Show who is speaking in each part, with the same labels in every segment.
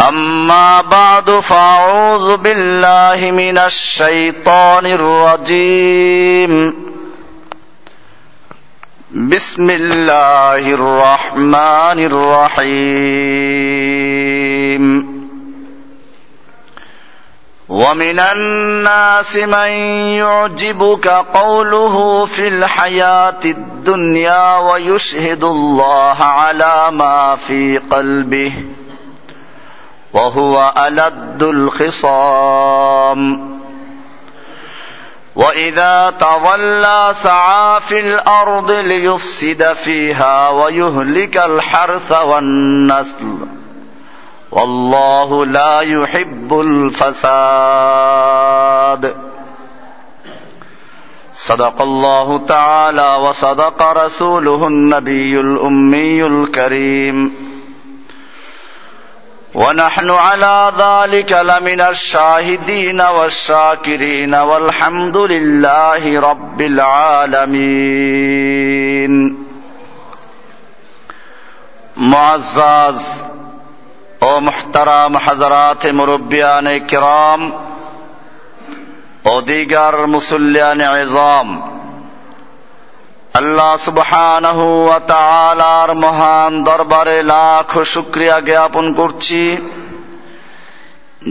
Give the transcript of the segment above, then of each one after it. Speaker 1: أما بعد فأعوذ بالله من الشيطان الرجيم بسم الله الرحمن الرحيم ومن الناس من يعجبك قوله في الحياة الدنيا ويشهد الله على ما في قلبه وهو ألد الخصام وإذا تظلى سعى في الأرض ليفسد فيها ويهلك الحرث والنسل والله لا يحب الفساد صدق الله تعالى وصدق رسوله النبي الأمي الكريم ونحن على ذلك لمن الشاهدين والشاكرين والحمد لله رب العالمين معزز ও মোহতারাম হাজারাত মুরব্বিয়ানে কিরাম ও দিগার আজম আল্লাহ সুবহানাহু ওয়া তাআলার মহান দরবারে লাখ শুকরিয়া জ্ঞাপন করছি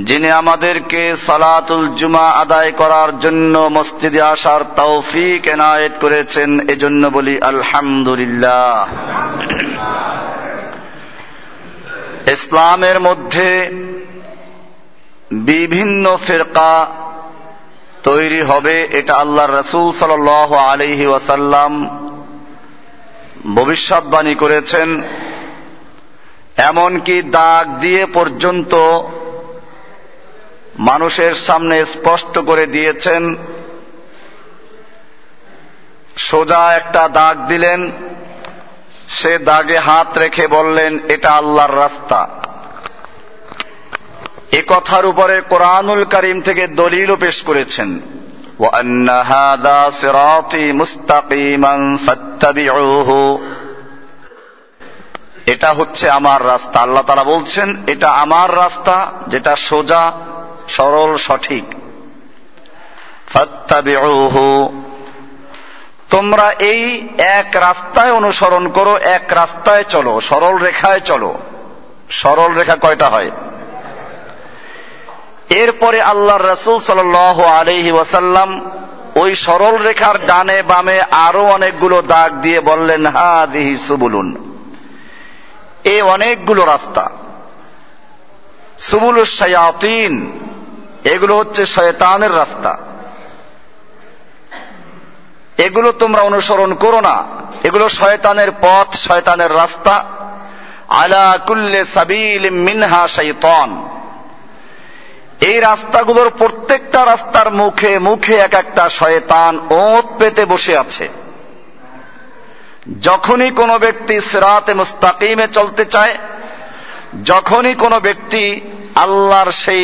Speaker 1: যিনি আমাদেরকে সালাতুল জুমা আদায় করার জন্য মসজিদে আসার তৌফিক এনায়েত করেছেন এজন্য বলি আলহামদুলিল্লাহ ইসলামের মধ্যে বিভিন্ন ফেরকা তৈরি হবে এটা আল্লাহর রসুল সাল আলহি ওয়াসাল্লাম ভবিষ্যৎবাণী করেছেন এমনকি দাগ দিয়ে পর্যন্ত মানুষের সামনে স্পষ্ট করে দিয়েছেন সোজা একটা দাগ দিলেন সে দাগে হাত রেখে বললেন এটা আল্লাহর রাস্তা এ কথার উপরে কোরআনুল করিম থেকে দলিলও পেশ করেছেন এটা হচ্ছে আমার রাস্তা আল্লাহ তারা বলছেন এটা আমার রাস্তা যেটা সোজা সরল সঠিক তোমরা এই এক রাস্তায় অনুসরণ করো এক রাস্তায় চলো সরল রেখায় চলো সরল রেখা কয়টা হয় এরপরে আল্লাহ রসুল সাল আলহি ওয়াসাল্লাম ওই সরল রেখার ডানে বামে আরো অনেকগুলো দাগ দিয়ে বললেন হা দিহি সুবুলুন এ অনেকগুলো রাস্তা সুবুল শায়াতিন এগুলো হচ্ছে শয়তানের রাস্তা এগুলো তোমরা অনুসরণ করো না এগুলো শয়তানের পথ শয়তানের রাস্তা আলা কুল্লে সাবিল মিনহা শৈতন এই রাস্তাগুলোর প্রত্যেকটা রাস্তার মুখে মুখে এক একটা শয়তান ওত পেতে বসে আছে যখনই কোনো ব্যক্তি সেরাতে মুস্তাকিমে চলতে চায় যখনই কোনো ব্যক্তি আল্লাহর সেই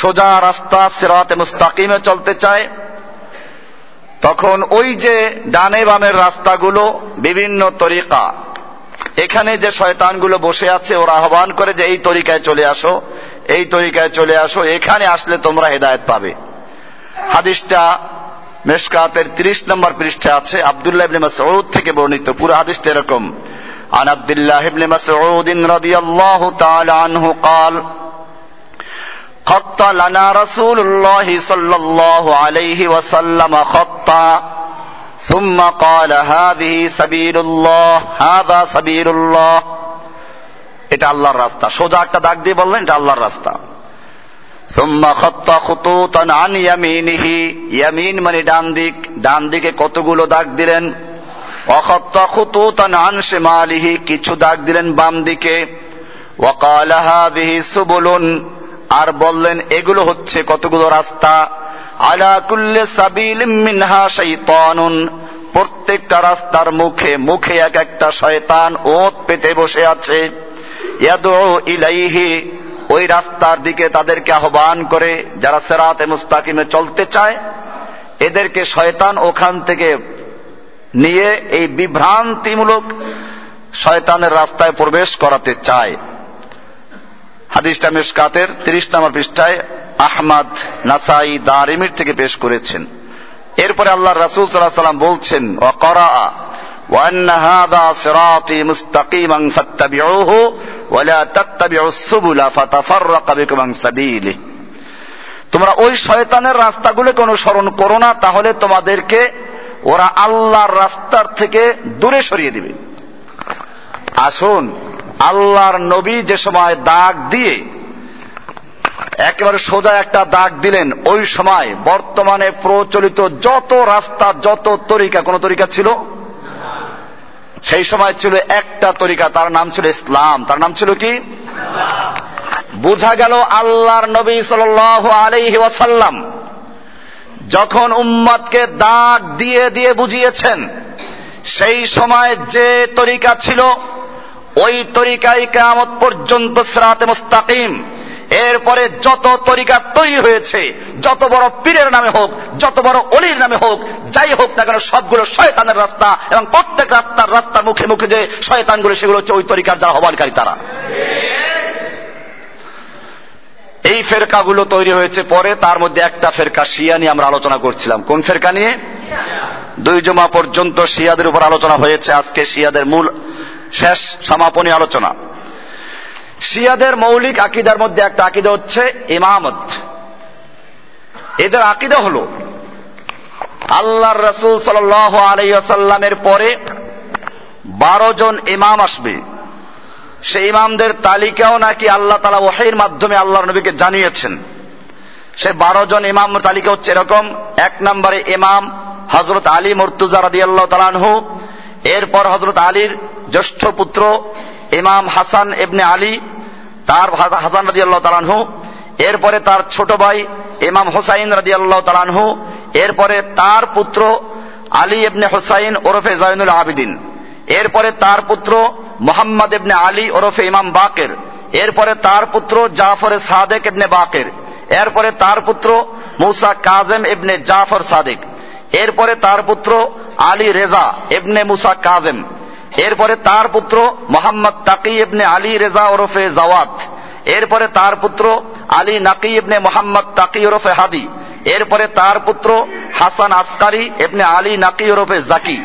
Speaker 1: সোজা রাস্তা সেরাতে মুস্তাকিমে চলতে চায় তখন ওই যে ডানে বামের রাস্তাগুলো বিভিন্ন তরিকা এখানে যে শয়তানগুলো বসে আছে ওরা আহ্বান করে যে এই তরিকায় চলে আসো এই তরিকায় চলে আসো এখানে আসলে তোমরা হেদায়ত পাবে হাদিসটা মেসকাতের ত্রিশ নম্বর পৃষ্ঠা আছে আবদুল্লাহ ইবনে মাসউদ থেকে বর্ণিত পুরো হাদিসটা এরকম عن عبد الله بن مسعود رضي الله تعالى عنه قال خط لنا رسول الله صلى الله عليه وسلم خطا ثم قال هذه سبيل الله هذا سبيل الله এটা আল্লাহর রাস্তা সোজা একটা দাগ দিয়ে বললেন এটা আল্লাহর রাস্তা ইয়ামিন মানে ডান দিক ডান দিকে কতগুলো দাগ দিলেন অখত্তা কিছু দাগ দিলেন বাম দিকে আর বললেন এগুলো হচ্ছে কতগুলো রাস্তা আলাকুল্লে সাবিল প্রত্যেকটা রাস্তার মুখে মুখে এক একটা শয়তান ওত পেতে বসে আছে ইলাইহি ওই রাস্তার দিকে তাদেরকে আহ্বান করে যারা সেরাতে মুস্তাকিমে চলতে চায় এদেরকে শয়তান ওখান থেকে নিয়ে এই বিভ্রান্তিমূলক শয়তানের রাস্তায় প্রবেশ করাতে চায় হাদিসটা মিসকাতের তিরিশ নম্বর পৃষ্ঠায় আহমাদ নাসাই দারিমির থেকে পেশ করেছেন এরপরে আল্লাহ রাসুল সাল্লাহ সাল্লাম বলছেন অকরা وأن هذا صراطي مستقيما সুবুলা তোমরা ওই শয়তানের রাস্তাগুলোকে অনুসরণ করো না তাহলে তোমাদেরকে ওরা আল্লাহর রাস্তার থেকে দূরে সরিয়ে দিবে আসুন আল্লাহর নবী যে সময় দাগ দিয়ে একেবারে সোজা একটা দাগ দিলেন ওই সময় বর্তমানে প্রচলিত যত রাস্তা যত তরিকা কোন তরিকা ছিল সেই সময় ছিল একটা তরিকা তার নাম ছিল ইসলাম তার নাম ছিল কি বোঝা গেল আল্লাহর নবী সাল আলহি ওয়াসাল্লাম যখন উম্মাদকে দাগ দিয়ে দিয়ে বুঝিয়েছেন সেই সময় যে তরিকা ছিল ওই তরিকাই কামত পর্যন্ত স্রাতে মুস্তাকিম এরপরে যত তরিকা তৈরি হয়েছে যত বড় পীরের নামে হোক যত বড় অলির নামে হোক যাই হোক না কেন সবগুলো শয়তানের রাস্তা এবং প্রত্যেক রাস্তার রাস্তার মুখে মুখে যে শয়তানগুলো সেগুলো হচ্ছে ওই তরিকার যারা হবানকারী তারা এই ফেরকাগুলো তৈরি হয়েছে পরে তার মধ্যে একটা ফেরকা শিয়া নিয়ে আমরা আলোচনা করছিলাম কোন ফেরকা নিয়ে দুই জমা পর্যন্ত শিয়াদের উপর আলোচনা হয়েছে আজকে শিয়াদের মূল শেষ সমাপনী আলোচনা শিয়াদের মৌলিক আকিদার মধ্যে একটা আকিদা হচ্ছে ইমামত এদের আকিদা হল আল্লাহর রসুল সাল আলাইসাল্লামের পরে বারো জন ইমাম আসবে সেই ইমামদের তালিকাও নাকি আল্লাহ তালা ওহাইয়ের মাধ্যমে আল্লাহ নবীকে জানিয়েছেন সে বারো জন ইমাম তালিকা হচ্ছে এরকম এক নম্বরে ইমাম হজরত আলী মর্তুজা রাদি আল্লাহ তালানহু এরপর হজরত আলীর জ্যেষ্ঠ পুত্র ইমাম হাসান এবনে আলী তার হাসান রাজি আল্লাহ তালানহু এরপরে তার ছোট ভাই ইমাম হোসাইন রাজি আল্লাহ তালানহু এরপরে তার পুত্র আলী এবনে হোসাইন ওরফে জয়নুল আবিদিন এরপরে তার পুত্র মোহাম্মদ এবনে আলী ওরফে ইমাম বাকের এরপরে তার পুত্র জাফরে সাদেক এবনে বাকের এরপরে তার পুত্র মুসা কাজেম এবনে জাফর সাদেক এরপরে তার পুত্র আলী রেজা এবনে মুসা কাজেম এরপরে তার পুত্র মোহাম্মদ তাকি ইবনে আলী রেজা ওরফে জাওয়াত এরপরে তার পুত্র আলী নাকি ইবনে মোহাম্মদ তাকি ওরফে হাদি এরপরে তার পুত্র হাসান আসকারি ইবনে আলী নাকি ওরফে জাকি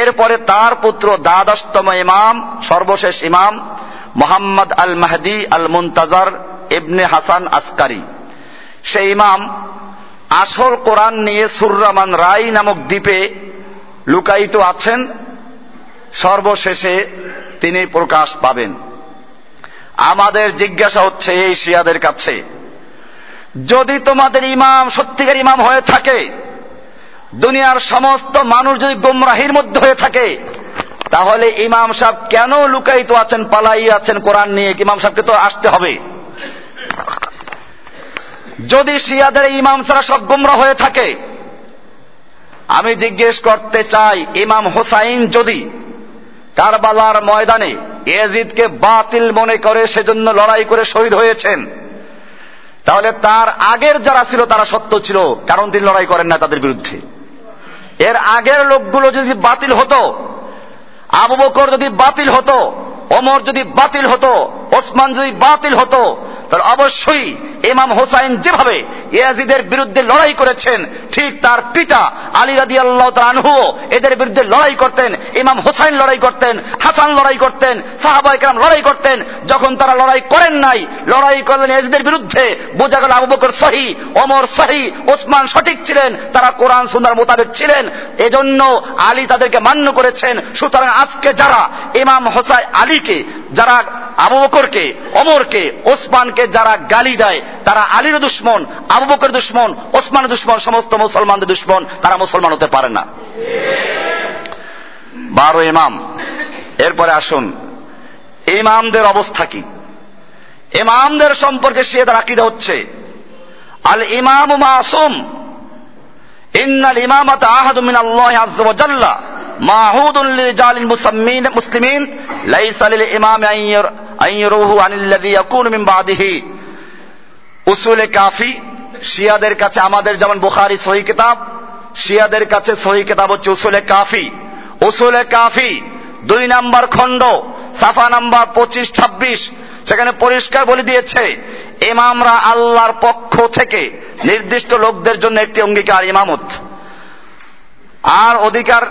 Speaker 1: এরপরে তার পুত্র দ্বাদশতম ইমাম সর্বশেষ ইমাম মোহাম্মদ আল মাহদি আল মুন্তাজার ইবনে হাসান আসকারি সেই ইমাম আসল কোরআন নিয়ে সুররামান রায় নামক দ্বীপে লুকায়িত আছেন সর্বশেষে তিনি প্রকাশ পাবেন আমাদের জিজ্ঞাসা হচ্ছে এই শিয়াদের কাছে যদি তোমাদের ইমাম সত্যিকার ইমাম হয়ে থাকে দুনিয়ার সমস্ত মানুষ যদি গুমরাহির মধ্যে হয়ে থাকে তাহলে ইমাম সাহেব কেন লুকায়িত আছেন পালাই আছেন কোরআন নিয়ে ইমাম সাহেবকে তো আসতে হবে যদি শিয়াদের ইমাম ছাড়া সব গুমরা হয়ে থাকে আমি জিজ্ঞেস করতে চাই ইমাম হোসাইন যদি কারবালার ময়দানে এজিদকে বাতিল মনে করে সেজন্য লড়াই করে শহীদ হয়েছেন তাহলে তার আগের যারা ছিল তারা সত্য ছিল কারণ তিনি লড়াই করেন না তাদের বিরুদ্ধে এর আগের লোকগুলো যদি বাতিল হতো আবু বকর যদি বাতিল হতো অমর যদি বাতিল হতো ওসমান যদি বাতিল হতো তাহলে অবশ্যই ইমাম হোসাইন যেভাবে ইয়াজিদের বিরুদ্ধে লড়াই করেছেন ঠিক তার পিতা আলী রাজি আল্লাহ তানহুও এদের বিরুদ্ধে লড়াই করতেন ইমাম হোসাইন লড়াই করতেন হাসান লড়াই করতেন সাহাবা ইকরাম লড়াই করতেন যখন তারা লড়াই করেন নাই লড়াই করলেন ইয়াজিদের বিরুদ্ধে বোঝা গেল আবু বকর সহি অমর সহি ওসমান সঠিক ছিলেন তারা কোরআন সুন্দর মোতাবেক ছিলেন এজন্য আলী তাদেরকে মান্য করেছেন সুতরাং আজকে যারা ইমাম হোসাই আলীকে যারা আবু বকরকে অমরকে ওসমানকে যারা গালি দেয় তারা আলীর দুশ্মন আবু বকর দুশ্মন ওসমানের দুশ্মন সমস্ত মুসলমানদের দুশ্মন তারা মুসলমান হতে পারে না বারো ইমাম এরপরে আসুন ইমামদের অবস্থা কি ইমামদের সম্পর্কে সে তার আকিদা হচ্ছে আল ইমাম মাসুম ইন্নাল ইমামাত আহাদু মিনাল্লাহ আজ্জা ওয়া জাল্লা মুসাম্মিন মুসলিমিন ইমাম উসুলে কাফি শিয়াদের কাছে আমাদের যেমন বুখারি সহি কিতাব শিয়াদের কাছে সহি কিতাব হচ্ছে উসুলে কাফি উসুলে কাফি দুই নাম্বার খণ্ড সাফা নাম্বার পঁচিশ ছাব্বিশ সেখানে পরিষ্কার বলে দিয়েছে ইমামরা আল্লাহর পক্ষ থেকে নির্দিষ্ট লোকদের জন্য একটি অঙ্গীকার ইমামত আর অধিকার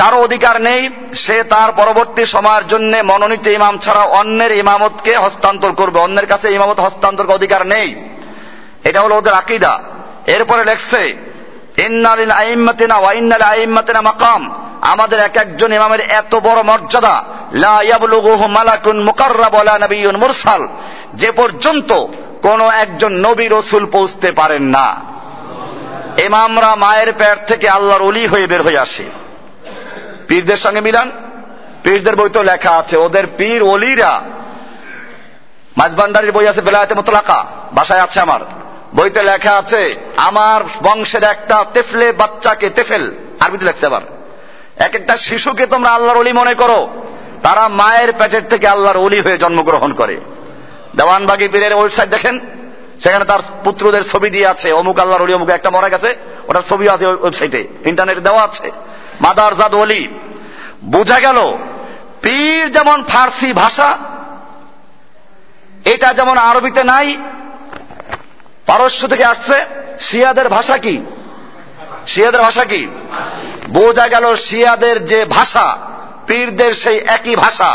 Speaker 1: কারো অধিকার নেই সে তার পরবর্তী সময়ের জন্য মনোনীত ইমাম ছাড়া অন্যের ইমামতকে হস্তান্তর করবে অন্যের কাছে ইমামত হস্তান্তর অধিকার নেই এটা হলো ওদের আকিদা এরপরে লেখছে ইন্নালিল আইম্মাতিনা ওয়াইন্নাল আইম্মাতিনা মাকাম আমাদের এক একজন ইমামের এত বড় মর্যাদা লা ইয়াবলুগুহু মালাকুন মুকাররাব ওয়ালা মুরসাল যে পর্যন্ত কোনো একজন নবী রসুল পৌঁছতে পারেন না এমামরা মায়ের পেট থেকে আল্লাহর অলি হয়ে বের হয়ে আসে পীরদের সঙ্গে মিলান পীরদের বই তো লেখা আছে ওদের পীর অলিরা মাঝবান্ডারির বই আছে মতো মোতলাকা বাসায় আছে আমার বইতে লেখা আছে আমার বংশের একটা তেফলে বাচ্চাকে তেফেল আরবিতে লেখছে আবার এক একটা শিশুকে তোমরা আল্লাহর অলি মনে করো তারা মায়ের পেটের থেকে আল্লাহর অলি হয়ে জন্মগ্রহণ করে দেওয়ানবাগি পীরের ওয়েবসাইট দেখেন সেখানে তার পুত্রদের ছবি দিয়ে আছে অমুক আল্লাহর অলি অমুক একটা মরা গেছে ওটার ছবি আছে ওয়েবসাইটে ইন্টারনেটে দেওয়া আছে মাদারজাদ অলি বোঝা গেল পীর যেমন ফার্সি ভাষা এটা যেমন আরবিতে নাই পারস্য থেকে আসছে শিয়াদের ভাষা কি শিয়াদের ভাষা কি বোঝা গেল শিয়াদের যে ভাষা পীরদের সেই একই ভাষা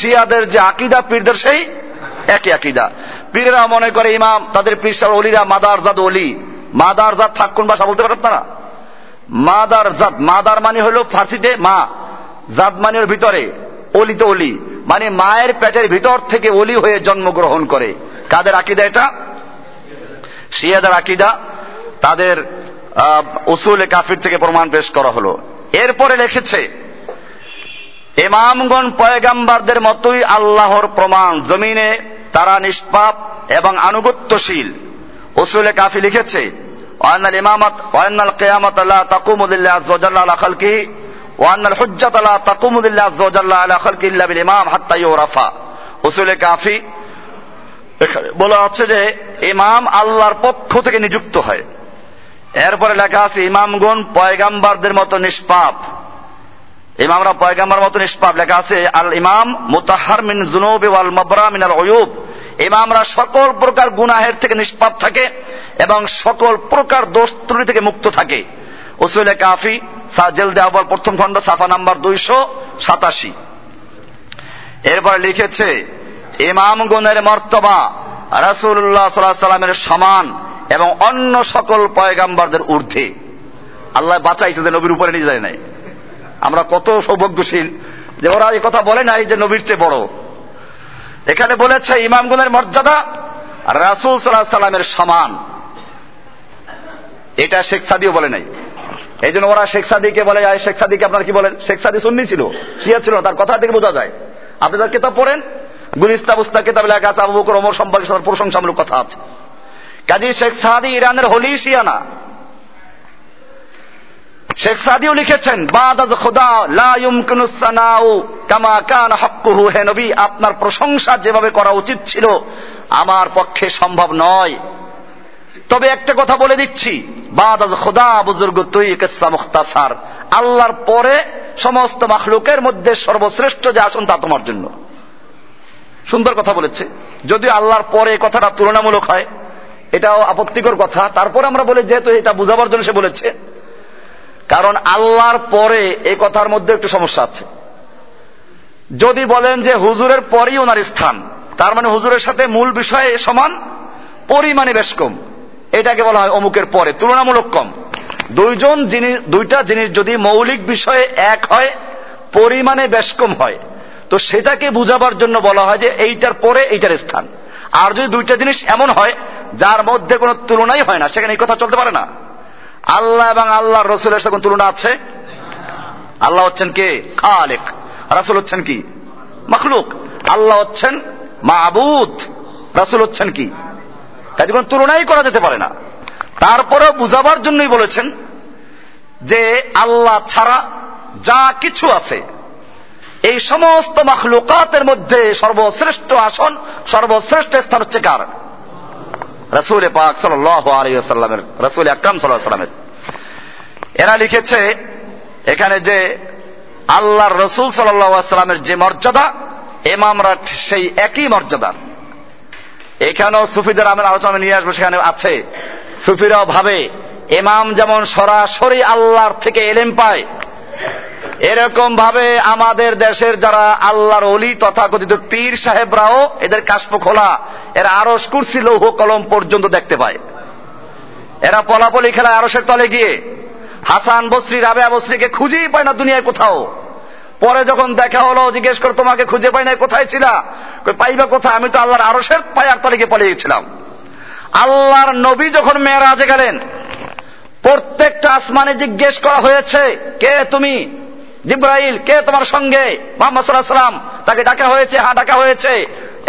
Speaker 1: শিয়াদের যে আকিদা পীরদের সেই একই আকিদা পীরেরা মনে করে ইমাম তাদের পীর সাহেব অলিরা মাদারজাদ অলি মাদারজাদ থাকুন ভাষা বলতে পারেন আপনারা মাদার জাত মাদার মানে হল ফার্সিতে মা জাত মানে ভিতরে অলিতে অলি মানে মায়ের পেটের ভিতর থেকে অলি হয়ে জন্মগ্রহণ করে কাদের আকিদা এটা শিয়াদের আকিদা তাদের উসুলে কাফির থেকে প্রমাণ পেশ করা হলো এরপরে লিখেছে এমামগণ পয়গাম্বারদের মতোই আল্লাহর প্রমাণ জমিনে তারা নিষ্পাপ এবং আনুগত্যশীল উসুলে কাফি লিখেছে وأن الإمامة وأن القيامة لا تقوم لله عز وجل على خلقه وأن الحجة لا تقوم لله عز وجل على خلقه إلا بالإمام حتى يعرف উসুল কাফি বলা হচ্ছে যে ইমাম আল্লাহর পক্ষ থেকে নিযুক্ত হয় এরপরে লেখা আছে ইমামগণ পয়গাম্বারদের মতো নিষ্পাপ ইমামরা পয়গাম্বার মতো নিষ্পাপ লেখা আছে আল ইমাম মুতাহার মিন জুনুব ওয়াল মাবরা মিন আল অয়ুব ইমামরা সকল প্রকার গুনাহের থেকে নিষ্পাপ থাকে এবং সকল প্রকার দোষ ত্রুটি থেকে মুক্ত থাকে ওসুলে কাফি সাজেল দেওয়ার প্রথম খণ্ড সাফা নাম্বার দুইশো সাতাশি এরপর লিখেছে গুনের মর্তবা রাসুল্লাহ সাল্লাহ সাল্লামের সমান এবং অন্য সকল পয়গাম্বারদের ঊর্ধ্বে আল্লাহ বাঁচাইছে যে নবীর উপরে নিয়ে যায় নাই আমরা কত সৌভাগ্যশীল যে ওরা এই কথা বলে নাই যে নবীর চেয়ে বড় এখানে বলেছে ইমামগুনের মর্যাদা রাসুল সাল্লাহ সাল্লামের সমান এটা শেখ সাদিও বলে নাই এই জন্য ওরা শেখ সাদিকে বলে শেখ সাদিকে আপনারা কি বলেন শেখ সাদি সুন্নি ছিল শিয়া ছিল তার কথা থেকে বোঝা যায় আপনি তার কিতাব পড়েন গুলিস্তা বুস্তা কিতাব লেখা আছে আবু বকর ওমর সম্পর্কে প্রশংসামূলক কথা আছে কাজী শেখ সাদি ইরানের হলি শিয়া না শেখ সাদিও লিখেছেন বাদাজ খোদা লাউমকুনুসানাউ কামা কান হক্কুহু হে নবী আপনার প্রশংসা যেভাবে করা উচিত ছিল আমার পক্ষে সম্ভব নয় তবে একটা কথা বলে দিচ্ছি বাদাজ খোদা বুজুর্গ তুই কেসা মুখতাসার আল্লাহর পরে সমস্ত মাখলুকের মধ্যে সর্বশ্রেষ্ঠ যে আসন তা তোমার জন্য সুন্দর কথা বলেছে যদিও আল্লাহর পরে কথাটা তুলনামূলক হয় এটাও আপত্তিকর কথা তারপর আমরা বলি যেহেতু এটা বুঝাবার জন্য সে বলেছে কারণ আল্লাহর পরে এ কথার মধ্যে একটু সমস্যা আছে যদি বলেন যে হুজুরের পরই ওনার স্থান তার মানে হুজুরের সাথে মূল বিষয়ে সমান পরিমাণে বেশ কম এটাকে বলা হয় অমুকের পরে তুলনামূলক কম দুইজন জিনিস দুইটা জিনিস যদি মৌলিক বিষয়ে এক হয় পরিমাণে বেশ কম হয় তো সেটাকে বুঝাবার জন্য বলা হয় যে এইটার পরে এইটার স্থান আর যদি দুইটা জিনিস এমন হয় যার মধ্যে কোনো তুলনাই হয় না সেখানে এই কথা চলতে পারে না আল্লাহ এবং আল্লাহ রসুলের সাথে কোন তুলনা আছে আল্লাহ হচ্ছেন কে খালেক রাসুল হচ্ছেন কি মখলুক আল্লাহ হচ্ছেন মাহবুদ রাসুল হচ্ছেন কি কাজে কোন তুলনাই করা যেতে পারে না তারপরে বুঝাবার জন্যই বলেছেন যে আল্লাহ ছাড়া যা কিছু আছে এই সমস্ত মখলুকাতের মধ্যে সর্বশ্রেষ্ঠ আসন সর্বশ্রেষ্ঠ স্থান হচ্ছে কার রসুল পাক সাল্লামের রসুল আকরাম সাল্লামের এরা লিখেছে এখানে যে আল্লাহর রসুল সাল্লামের যে মর্যাদা এমামরা সেই একই মর্যাদা এখানেও সুফিদের আমের আলোচনা নিয়ে আসবো সেখানে আছে সুফিরাও ভাবে এমাম যেমন সরাসরি আল্লাহর থেকে এলেম পায় এরকম ভাবে আমাদের দেশের যারা আল্লাহর অলি তথাকথিত পীর সাহেবরাও এদের কাশ্প খোলা এরা আরস কুর্সি লৌহ কলম পর্যন্ত দেখতে পায় এরা পলাপলি খেলায় আরসের তলে গিয়ে হাসান বসরি রাবেয়া বসরিকে খুঁজেই পায় না দুনিয়ায় কোথাও পরে যখন দেখা হলো জিজ্ঞেস করে তোমাকে খুঁজে পাই না কোথায় ছিলা পাইবা কোথায় আমি তো আল্লাহর আরসের পায়ার তলিকে গেছিলাম আল্লাহর নবী যখন মেয়েরাজে গেলেন প্রত্যেকটা আসমানে জিজ্ঞেস করা হয়েছে কে তুমি জিব্রাইল কে তোমার সঙ্গে মোহাম্মদ সাল্লাহাম তাকে ডাকা হয়েছে হ্যাঁ ডাকা হয়েছে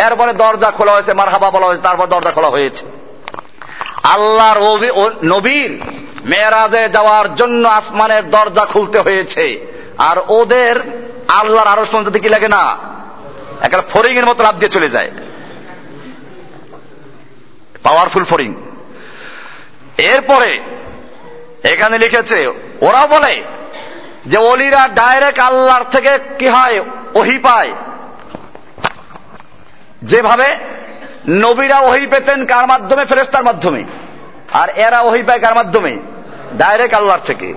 Speaker 1: এরপরে দরজা খোলা হয়েছে মার হাবা বলা হয়েছে তারপর দরজা খোলা হয়েছে আল্লাহর নবীর মেয়েরাজে যাওয়ার জন্য আসমানের দরজা খুলতে হয়েছে আর ওদের আল্লাহর আরো শুনতে কি লাগে না একটা ফরিং এর মতো লাভ দিয়ে চলে যায় পাওয়ারফুল ফরিং এরপরে এখানে লিখেছে ওরা বলে যে অলিরা ডাইরেক্ট আল্লাহর থেকে কি হয় ওহি পায় যেভাবে নবীরা ওহি পেতেন কার মাধ্যমে ফেরেস্তার মাধ্যমে আর এরা ওহি পায় কার মাধ্যমে ডাইরেক্ট আল্লাহর থেকে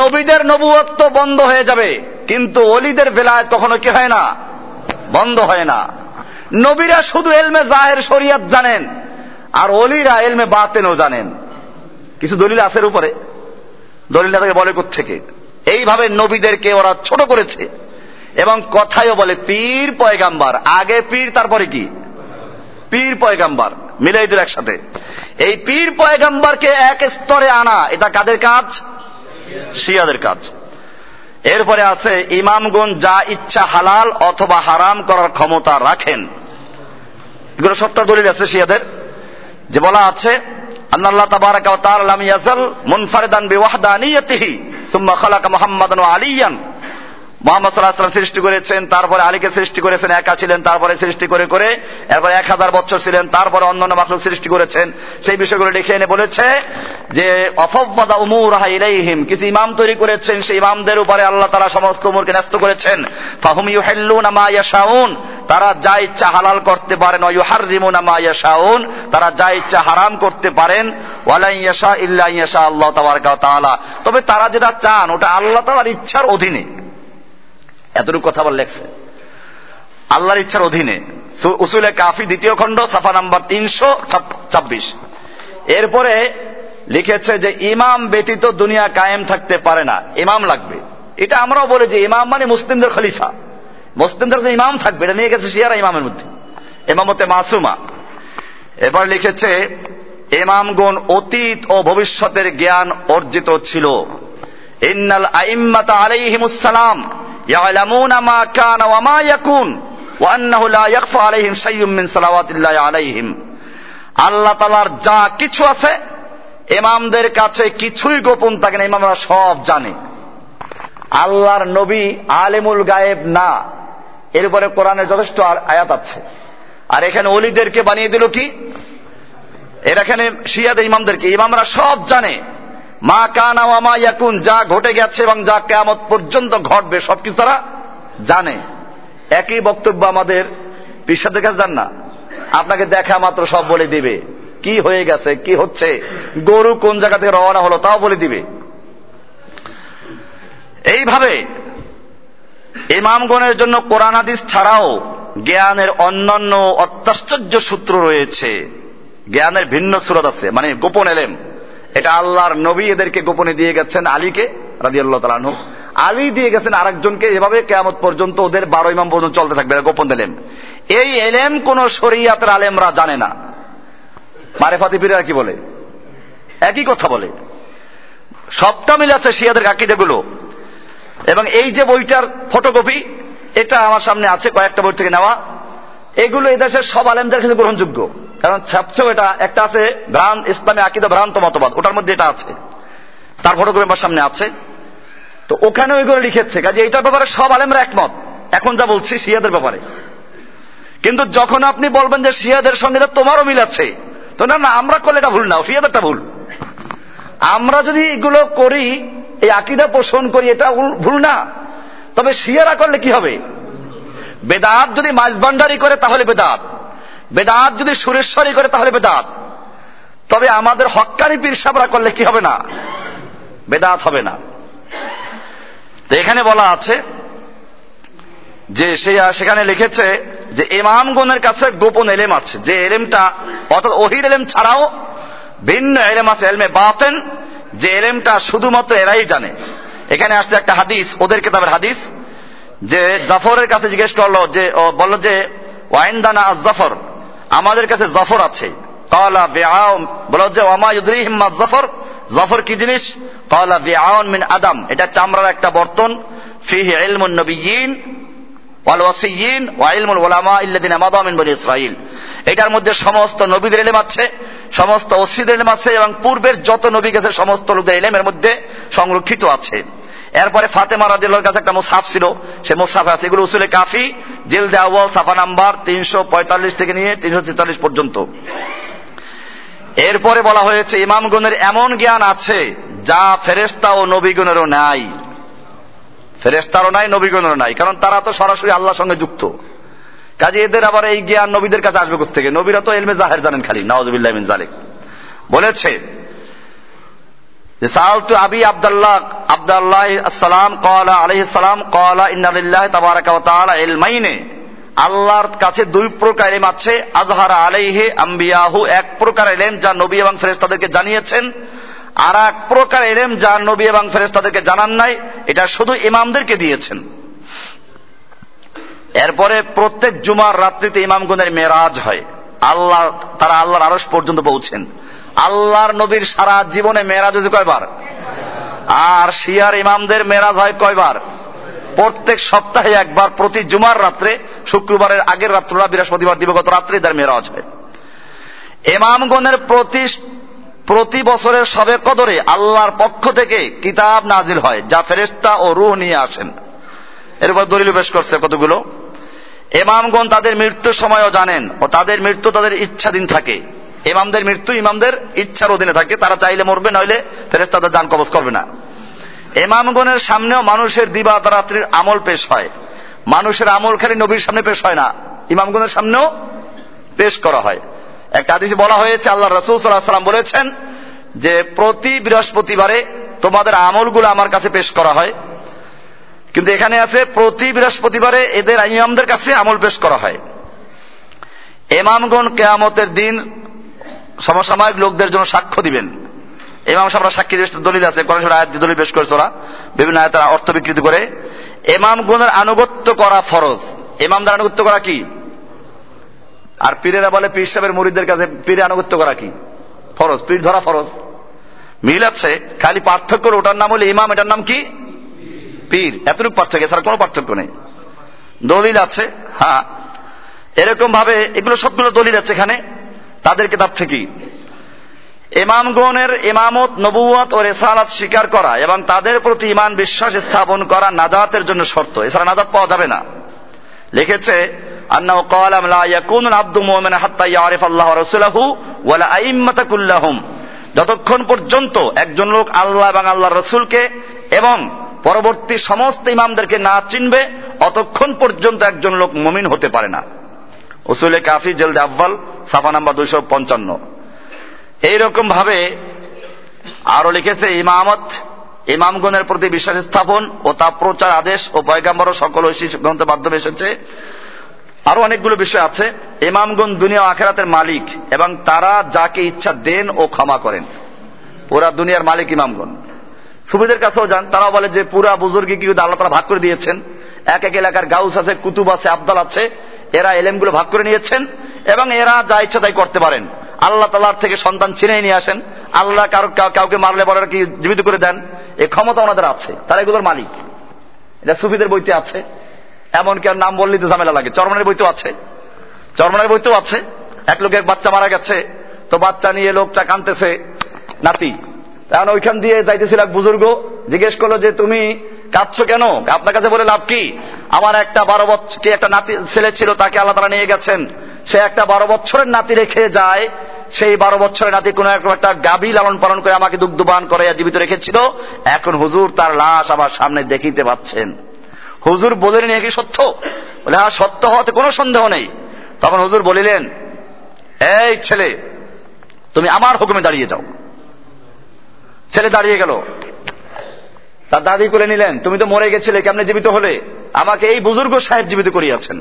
Speaker 1: নবীদের নবুয়ত্ব বন্ধ হয়ে যাবে কিন্তু অলিদের বেলায় কখনো কি হয় না বন্ধ হয় না নবীরা শুধু এলমে জাহের শরিয়াত জানেন আর অলিরা এলমে বাতেনও জানেন কিছু দলিল আসের উপরে দলিল তাকে বলে থেকে এইভাবে নবীদেরকে ওরা ছোট করেছে এবং কথায়ও বলে পীর পয়গাম্বার আগে পীর তারপরে কি পীর পয়গাম্বার মিলে ইদুর একসাথে এই পীর পয়গাম্বারকে এক স্তরে আনা এটা কাদের কাজ শিয়াদের কাজ এরপরে আছে ইমামগুন যা ইচ্ছা হালাল অথবা হারাম করার ক্ষমতা রাখেন এগুলো সবটা দলিল আছে শিয়াদের যে বলা আছে আল্লাহ তাবারাক তাআলা মুনফারেদান ইয়াজাল মুনফারিদান ثم خلق محمد وعليا মোহাম্মদ সাল্লাহাম সৃষ্টি করেছেন তারপরে আলীকে সৃষ্টি করেছেন একা ছিলেন তারপরে সৃষ্টি করে করে এরপর এক হাজার বছর ছিলেন তারপরে অন্যান্য মাকলুক সৃষ্টি করেছেন সেই বিষয়গুলো লিখে এনে বলেছে যে অফবাদা উমুর হাইলাইহিম কিছু ইমাম তৈরি করেছেন সেই ইমামদের উপরে আল্লাহ তারা সমস্ত উমুরকে ন্যস্ত করেছেন ফাহুম ইউহেল্লুন আমা ইয়াশাউন তারা যা ইচ্ছা হালাল করতে পারেন অয়ুহার রিমুন আমা তারা যা ইচ্ছা হারাম করতে পারেন ওয়ালাই ইয়াশা আল্লাহ তাবারকা তাআলা তবে তারা যেটা চান ওটা আল্লাহ তালার ইচ্ছার অধীনে এতটুকু কথা আবার লেখছে আল্লাহর ইচ্ছার অধীনে উসুলে কাফি দ্বিতীয় খণ্ড সাফা নাম্বার তিনশো ছাব্বিশ এরপরে লিখেছে যে ইমাম ব্যতীত দুনিয়া কায়েম থাকতে পারে না ইমাম লাগবে এটা আমরাও বলি যে ইমাম মানে মুসলিমদের খলিফা মুসলিমদের যে ইমাম থাকবে এটা নিয়ে গেছে শিয়ারা ইমামের মধ্যে ইমামতে মাসুমা এবার লিখেছে গুণ অতীত ও ভবিষ্যতের জ্ঞান অর্জিত ছিল ইন্নাল আইম্মাতা আলাইহিমুসালাম ইয়ালামুনা মা কানা ওয়া মা ইয়াকুন ওয়া আন্নাহু লা ইয়াখফা আলাইহিম শাইয়ুম মিন সালাওয়াতিল্লাহি আলাইহিম আল্লাহ তাআলার যা কিছু আছে ইমামদের কাছে কিছুই গোপন থাকে না ইমামরা সব জানে আল্লাহর নবী আলেমুল গায়েব না এর উপরে কোরআনের যথেষ্ট আয়াত আছে আর এখানে অলিদেরকে বানিয়ে দিল কি এর এখানে শিয়াদের ইমামদেরকে ইমামরা সব জানে মা কানা মা ইয়াকুন যা ঘটে গেছে এবং যা কেমত পর্যন্ত ঘটবে সবকিছু তারা জানে একই বক্তব্য আমাদের পিসাদের কাছে যান না আপনাকে দেখা মাত্র সব বলে দিবে কি হয়ে গেছে কি হচ্ছে গরু কোন জায়গা থেকে রওনা হলো তাও বলে দিবে এইভাবে ইমামগণের জন্য কোরআন ছাড়াও জ্ঞানের অন্যান্য অত্যাশ্চর্য সূত্র রয়েছে জ্ঞানের ভিন্ন সুরত আছে মানে গোপন এলেম এটা আল্লাহর নবী এদেরকে গোপনে দিয়ে গেছেন আলীকে রাজি আল্লাহ তালানহু আলী দিয়ে গেছেন আরেকজনকে এভাবে কেয়ামত পর্যন্ত ওদের বারো ইমাম পর্যন্ত চলতে থাকবে গোপন দিলেন এই এলেম কোন শরিয়াতের আলেমরা জানে না মারেফাতি পীরেরা কি বলে একই কথা বলে সবটা মিলে আছে শিয়াদের কাকিদেগুলো এবং এই যে বইটার ফটোকপি এটা আমার সামনে আছে কয়েকটা বই থেকে নেওয়া এগুলো এদেশের সব আলেমদের কাছে গ্রহণযোগ্য কারণ ছাপছেও এটা একটা আছে ভ্রান্ত ইসলামে আকিদা ভ্রান্ত মতবাদ ওটার মধ্যে এটা আছে তার ফটোগ্রাফ আমার সামনে আছে তো ওখানে ওইগুলো লিখেছে কাজে এইটার ব্যাপারে সব আলেমরা একমত এখন যা বলছি শিয়াদের ব্যাপারে কিন্তু যখন আপনি বলবেন যে শিয়াদের সঙ্গে তোমারও মিল আছে তো না না আমরা করলে এটা ভুল না শিয়াদেরটা ভুল আমরা যদি এগুলো করি এই আকিদা পোষণ করি এটা ভুল না তবে শিয়ারা করলে কি হবে বেদাত যদি মাঝবান্ডারি করে তাহলে বেদাত বেদাত যদি সুরেশ্বরী করে তাহলে বেদাত তবে আমাদের হকানি পীর সাবরা করলে কি হবে না বেদাত হবে না তো এখানে বলা আছে যে সে সেখানে লিখেছে যে গুণের কাছে গোপন এলেম আছে যে এলেমটা অর্থাৎ অহির এলেম ছাড়াও ভিন্ন এলেম আছে এলমে বাতেন যে এলেমটা শুধুমাত্র এরাই জানে এখানে আসছে একটা হাদিস ওদের কেতাবের হাদিস যে জাফরের কাছে জিজ্ঞেস করলো যে বলল যে ওয়াইন্দানা আজ জাফর আমাদের কাছে জাফর আছে কালা বেআম বলা হচ্ছে ওমা ইউদ্রিহিম্মা জাফর জাফর কি জিনিস কালা বেআন মিন আদাম এটা চামড়ার একটা বর্তন ফিহি ইলমুন নবীন ওয়াল ওয়াসিয়িন ওয়া ইলমুল ওলামা ইল্লাদিন মাদাম মিন বনি এটার মধ্যে সমস্ত নবীদের এলেম আছে সমস্ত ওসিদের এলেম আছে এবং পূর্বের যত নবী গেছে সমস্ত লোকদের এলেমের মধ্যে সংরক্ষিত আছে এরপরে ফাতেমা রাজিল্লার কাছে একটা মোসাফ ছিল সে মোসাফ আছে এগুলো উসুলে কাফি জেলদে দেওয়াল সাফা নাম্বার তিনশো থেকে নিয়ে তিনশো পর্যন্ত এরপরে বলা হয়েছে ইমামগণের এমন জ্ঞান আছে যা ফেরেস্তা ও নবীগণেরও নাই ফেরেস্তারও নাই নবীগণেরও নাই কারণ তারা তো সরাসরি আল্লাহর সঙ্গে যুক্ত কাজে এদের আবার এই জ্ঞান নবীদের কাছে আসবে থেকে নবীরা তো এলমে জাহের জানেন খালি নওয়াজ জালেক বলেছে سألت أبي عبد الله عبد الله السلام قال عليه السلام قال এল মাইনে আল্লাহর কাছে দুই প্রকার এলেম আছে আজহার আলাইহে আম্বিয়াহু এক প্রকার এলেম যা নবী এবং তাদেরকে জানিয়েছেন আর এক প্রকার এলেম যা নবী এবং ফেরেস্তাদেরকে জানান নাই এটা শুধু ইমামদেরকে দিয়েছেন এরপরে প্রত্যেক জুমার রাত্রিতে ইমামগণের মেরাজ হয় আল্লাহ তারা আল্লাহর আরস পর্যন্ত পৌঁছেন আল্লাহর নবীর সারা জীবনে মেয়েরাজ হয়েছে কয়বার আর শিয়ার ইমামদের মেয়েরাজ হয় কয়বার প্রত্যেক সপ্তাহে একবার প্রতি জুমার রাত্রে শুক্রবারের আগের রাত্রা বৃহস্পতিবার দিবগত রাত্রে তার মেয়েরাজ হয় এমামগণের প্রতি প্রতি বছরের সবে কদরে আল্লাহর পক্ষ থেকে কিতাব নাজিল হয় যা ফেরেস্তা ও রুহ নিয়ে আসেন এর উপর দলিল বেশ করছে কতগুলো এমামগণ তাদের মৃত্যুর সময়ও জানেন ও তাদের মৃত্যু তাদের ইচ্ছাধীন থাকে ইমামদের মৃত্যু ইমামদের ইচ্ছার অধীনে থাকে তারা চাইলে মরবে নইলে ফেরেস তাদের যান কবচ করবে না এমামগণের সামনেও মানুষের দিবাত রাত্রির আমল পেশ হয় মানুষের আমল খালি নবীর সামনে পেশ হয় না ইমামগণের সামনেও পেশ করা হয় একটা আদিসে বলা হয়েছে আল্লাহ রসুল সাল্লাহ সাল্লাম বলেছেন যে প্রতি বৃহস্পতিবারে তোমাদের আমলগুলো আমার কাছে পেশ করা হয় কিন্তু এখানে আছে প্রতি বৃহস্পতিবারে এদের ইমামদের কাছে আমল পেশ করা হয় এমামগণ কেয়ামতের দিন সমসাময়িক লোকদের জন্য সাক্ষ্য দিবেন এমাম সাহেবরা সাক্ষী দলিল আছে কোরআন আয়াত দলিল পেশ করেছে ওরা বিভিন্ন আয়াতের অর্থ বিকৃতি করে এমাম গুণের আনুগত্য করা ফরজ এমাম দ্বারা আনুগত্য করা কি আর পীরেরা বলে পীর সাহেবের মরিদের কাছে পীরে আনুগত্য করা কি ফরজ পীর ধরা ফরজ মিল আছে খালি পার্থক্য ওটার নাম হলে ইমাম এটার নাম কি পীর এতটুকু পার্থক্য এছাড়া কোনো পার্থক্য নেই দলিল আছে হ্যাঁ এরকম ভাবে এগুলো সবগুলো দলিল আছে এখানে তাদের কিতাব থেকে ইমামগণের ইমামত নবুয়ত ও রেসালাত স্বীকার করা এবং তাদের প্রতি ইমান বিশ্বাস স্থাপন করা নাজাতের জন্য শর্ত এছাড়া নাজাত পাওয়া যাবে না লিখেছে আল্লাহ যতক্ষণ পর্যন্ত একজন লোক আল্লাহ এবং আল্লাহ রসুলকে এবং পরবর্তী সমস্ত ইমামদেরকে না চিনবে অতক্ষণ পর্যন্ত একজন লোক মমিন হতে পারে না উসুলে কাফি জেলদ আব্বাল সাফা নাম্বার দুইশো পঞ্চান্ন এইরকম ভাবে আরো লিখেছে ইমামত ইমামগণের প্রতি বিশ্বাস স্থাপন ও তা প্রচার আদেশ ও পয়গাম্বর সকল ঐশী গ্রন্থের মাধ্যমে এসেছে আরো অনেকগুলো বিষয় আছে ইমামগণ দুনিয়া আখেরাতের মালিক এবং তারা যাকে ইচ্ছা দেন ও ক্ষমা করেন পুরা দুনিয়ার মালিক ইমামগণ সুবিধের কাছেও যান তারাও বলে যে পুরা বুজুর্গি কি আল্লাহ তারা ভাগ করে দিয়েছেন এক এক এলাকার গাউস আছে কুতুব আছে আবদাল আছে এরা এলেমগুলো ভাগ করে নিয়েছেন এবং এরা যা ইচ্ছা তাই করতে পারেন আল্লাহ তালার থেকে সন্তান চিনেই নিয়ে আসেন আল্লাহ কারো কাউকে মারলে পরে কি জীবিত করে দেন এই ক্ষমতা ওনাদের আছে তারা এগুলোর মালিক এটা সুফিদের বইতে আছে এমনকি আর নাম বললি তো ঝামেলা লাগে চরমানের বইতেও আছে চরমানের বইতেও আছে এক লোক এক বাচ্চা মারা গেছে তো বাচ্চা নিয়ে লোকটা কানতেছে নাতি কারণ ওইখান দিয়ে যাইতেছিল এক বুজুর্গ জিজ্ঞেস করলো যে তুমি কাঁদছো কেন আপনার কাছে বলে লাভ কি আমার একটা বারো বছর একটা নাতি ছেলে ছিল তাকে আল্লাহ তারা নিয়ে গেছেন সে একটা বারো বছরের নাতি রেখে যায় সেই বারো বছরের নাতি কোন একটা গাবি লালন পালন করে আমাকে দুগ্ধবান করে জীবিত রেখেছিল এখন হুজুর তার লাশ আমার সামনে দেখিতে পাচ্ছেন হুজুর বলিলেন কি সত্য বলে হ্যাঁ সত্য হওয়াতে কোনো সন্দেহ নেই তখন হুজুর বলিলেন এই ছেলে তুমি আমার হুকুমে দাঁড়িয়ে যাও ছেলে দাঁড়িয়ে গেল তার দাদি করে নিলেন তুমি তো মরে গেছিলে কেমনে জীবিত হলে আমাকে এই বুজুর্গ সাহেব জীবিত করিয়াছেন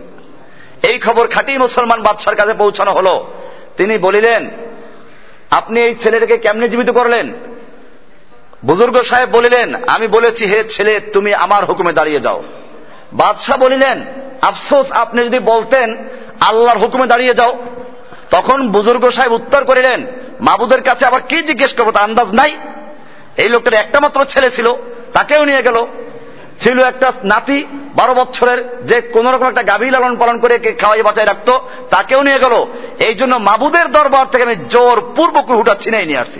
Speaker 1: এই খবর খাটি মুসলমান বাদশার কাছে পৌঁছানো হলো তিনি বলিলেন আপনি এই ছেলেটাকে কেমনে জীবিত করলেন বুজুর্গ সাহেব বলিলেন আমি বলেছি হে ছেলে তুমি আমার হুকুমে দাঁড়িয়ে যাও বাদশাহ বলিলেন আফসোস আপনি যদি বলতেন আল্লাহর হুকুমে দাঁড়িয়ে যাও তখন বুজুর্গ সাহেব উত্তর করিলেন মাবুদের কাছে আবার কি জিজ্ঞেস করবো তার আন্দাজ নাই এই লোকটার একটা মাত্র ছেলে ছিল তাকেও নিয়ে গেল ছিল একটা নাতি বারো বছরের যে কোন রকম একটা গাভী লালন পালন করে খাওয়াই বাঁচাই রাখতো তাকেও নিয়ে গেল এই জন্য মাবুদের দরবার থেকে আমি জোর পূর্বক হুটা ছিনে নিয়ে আসছি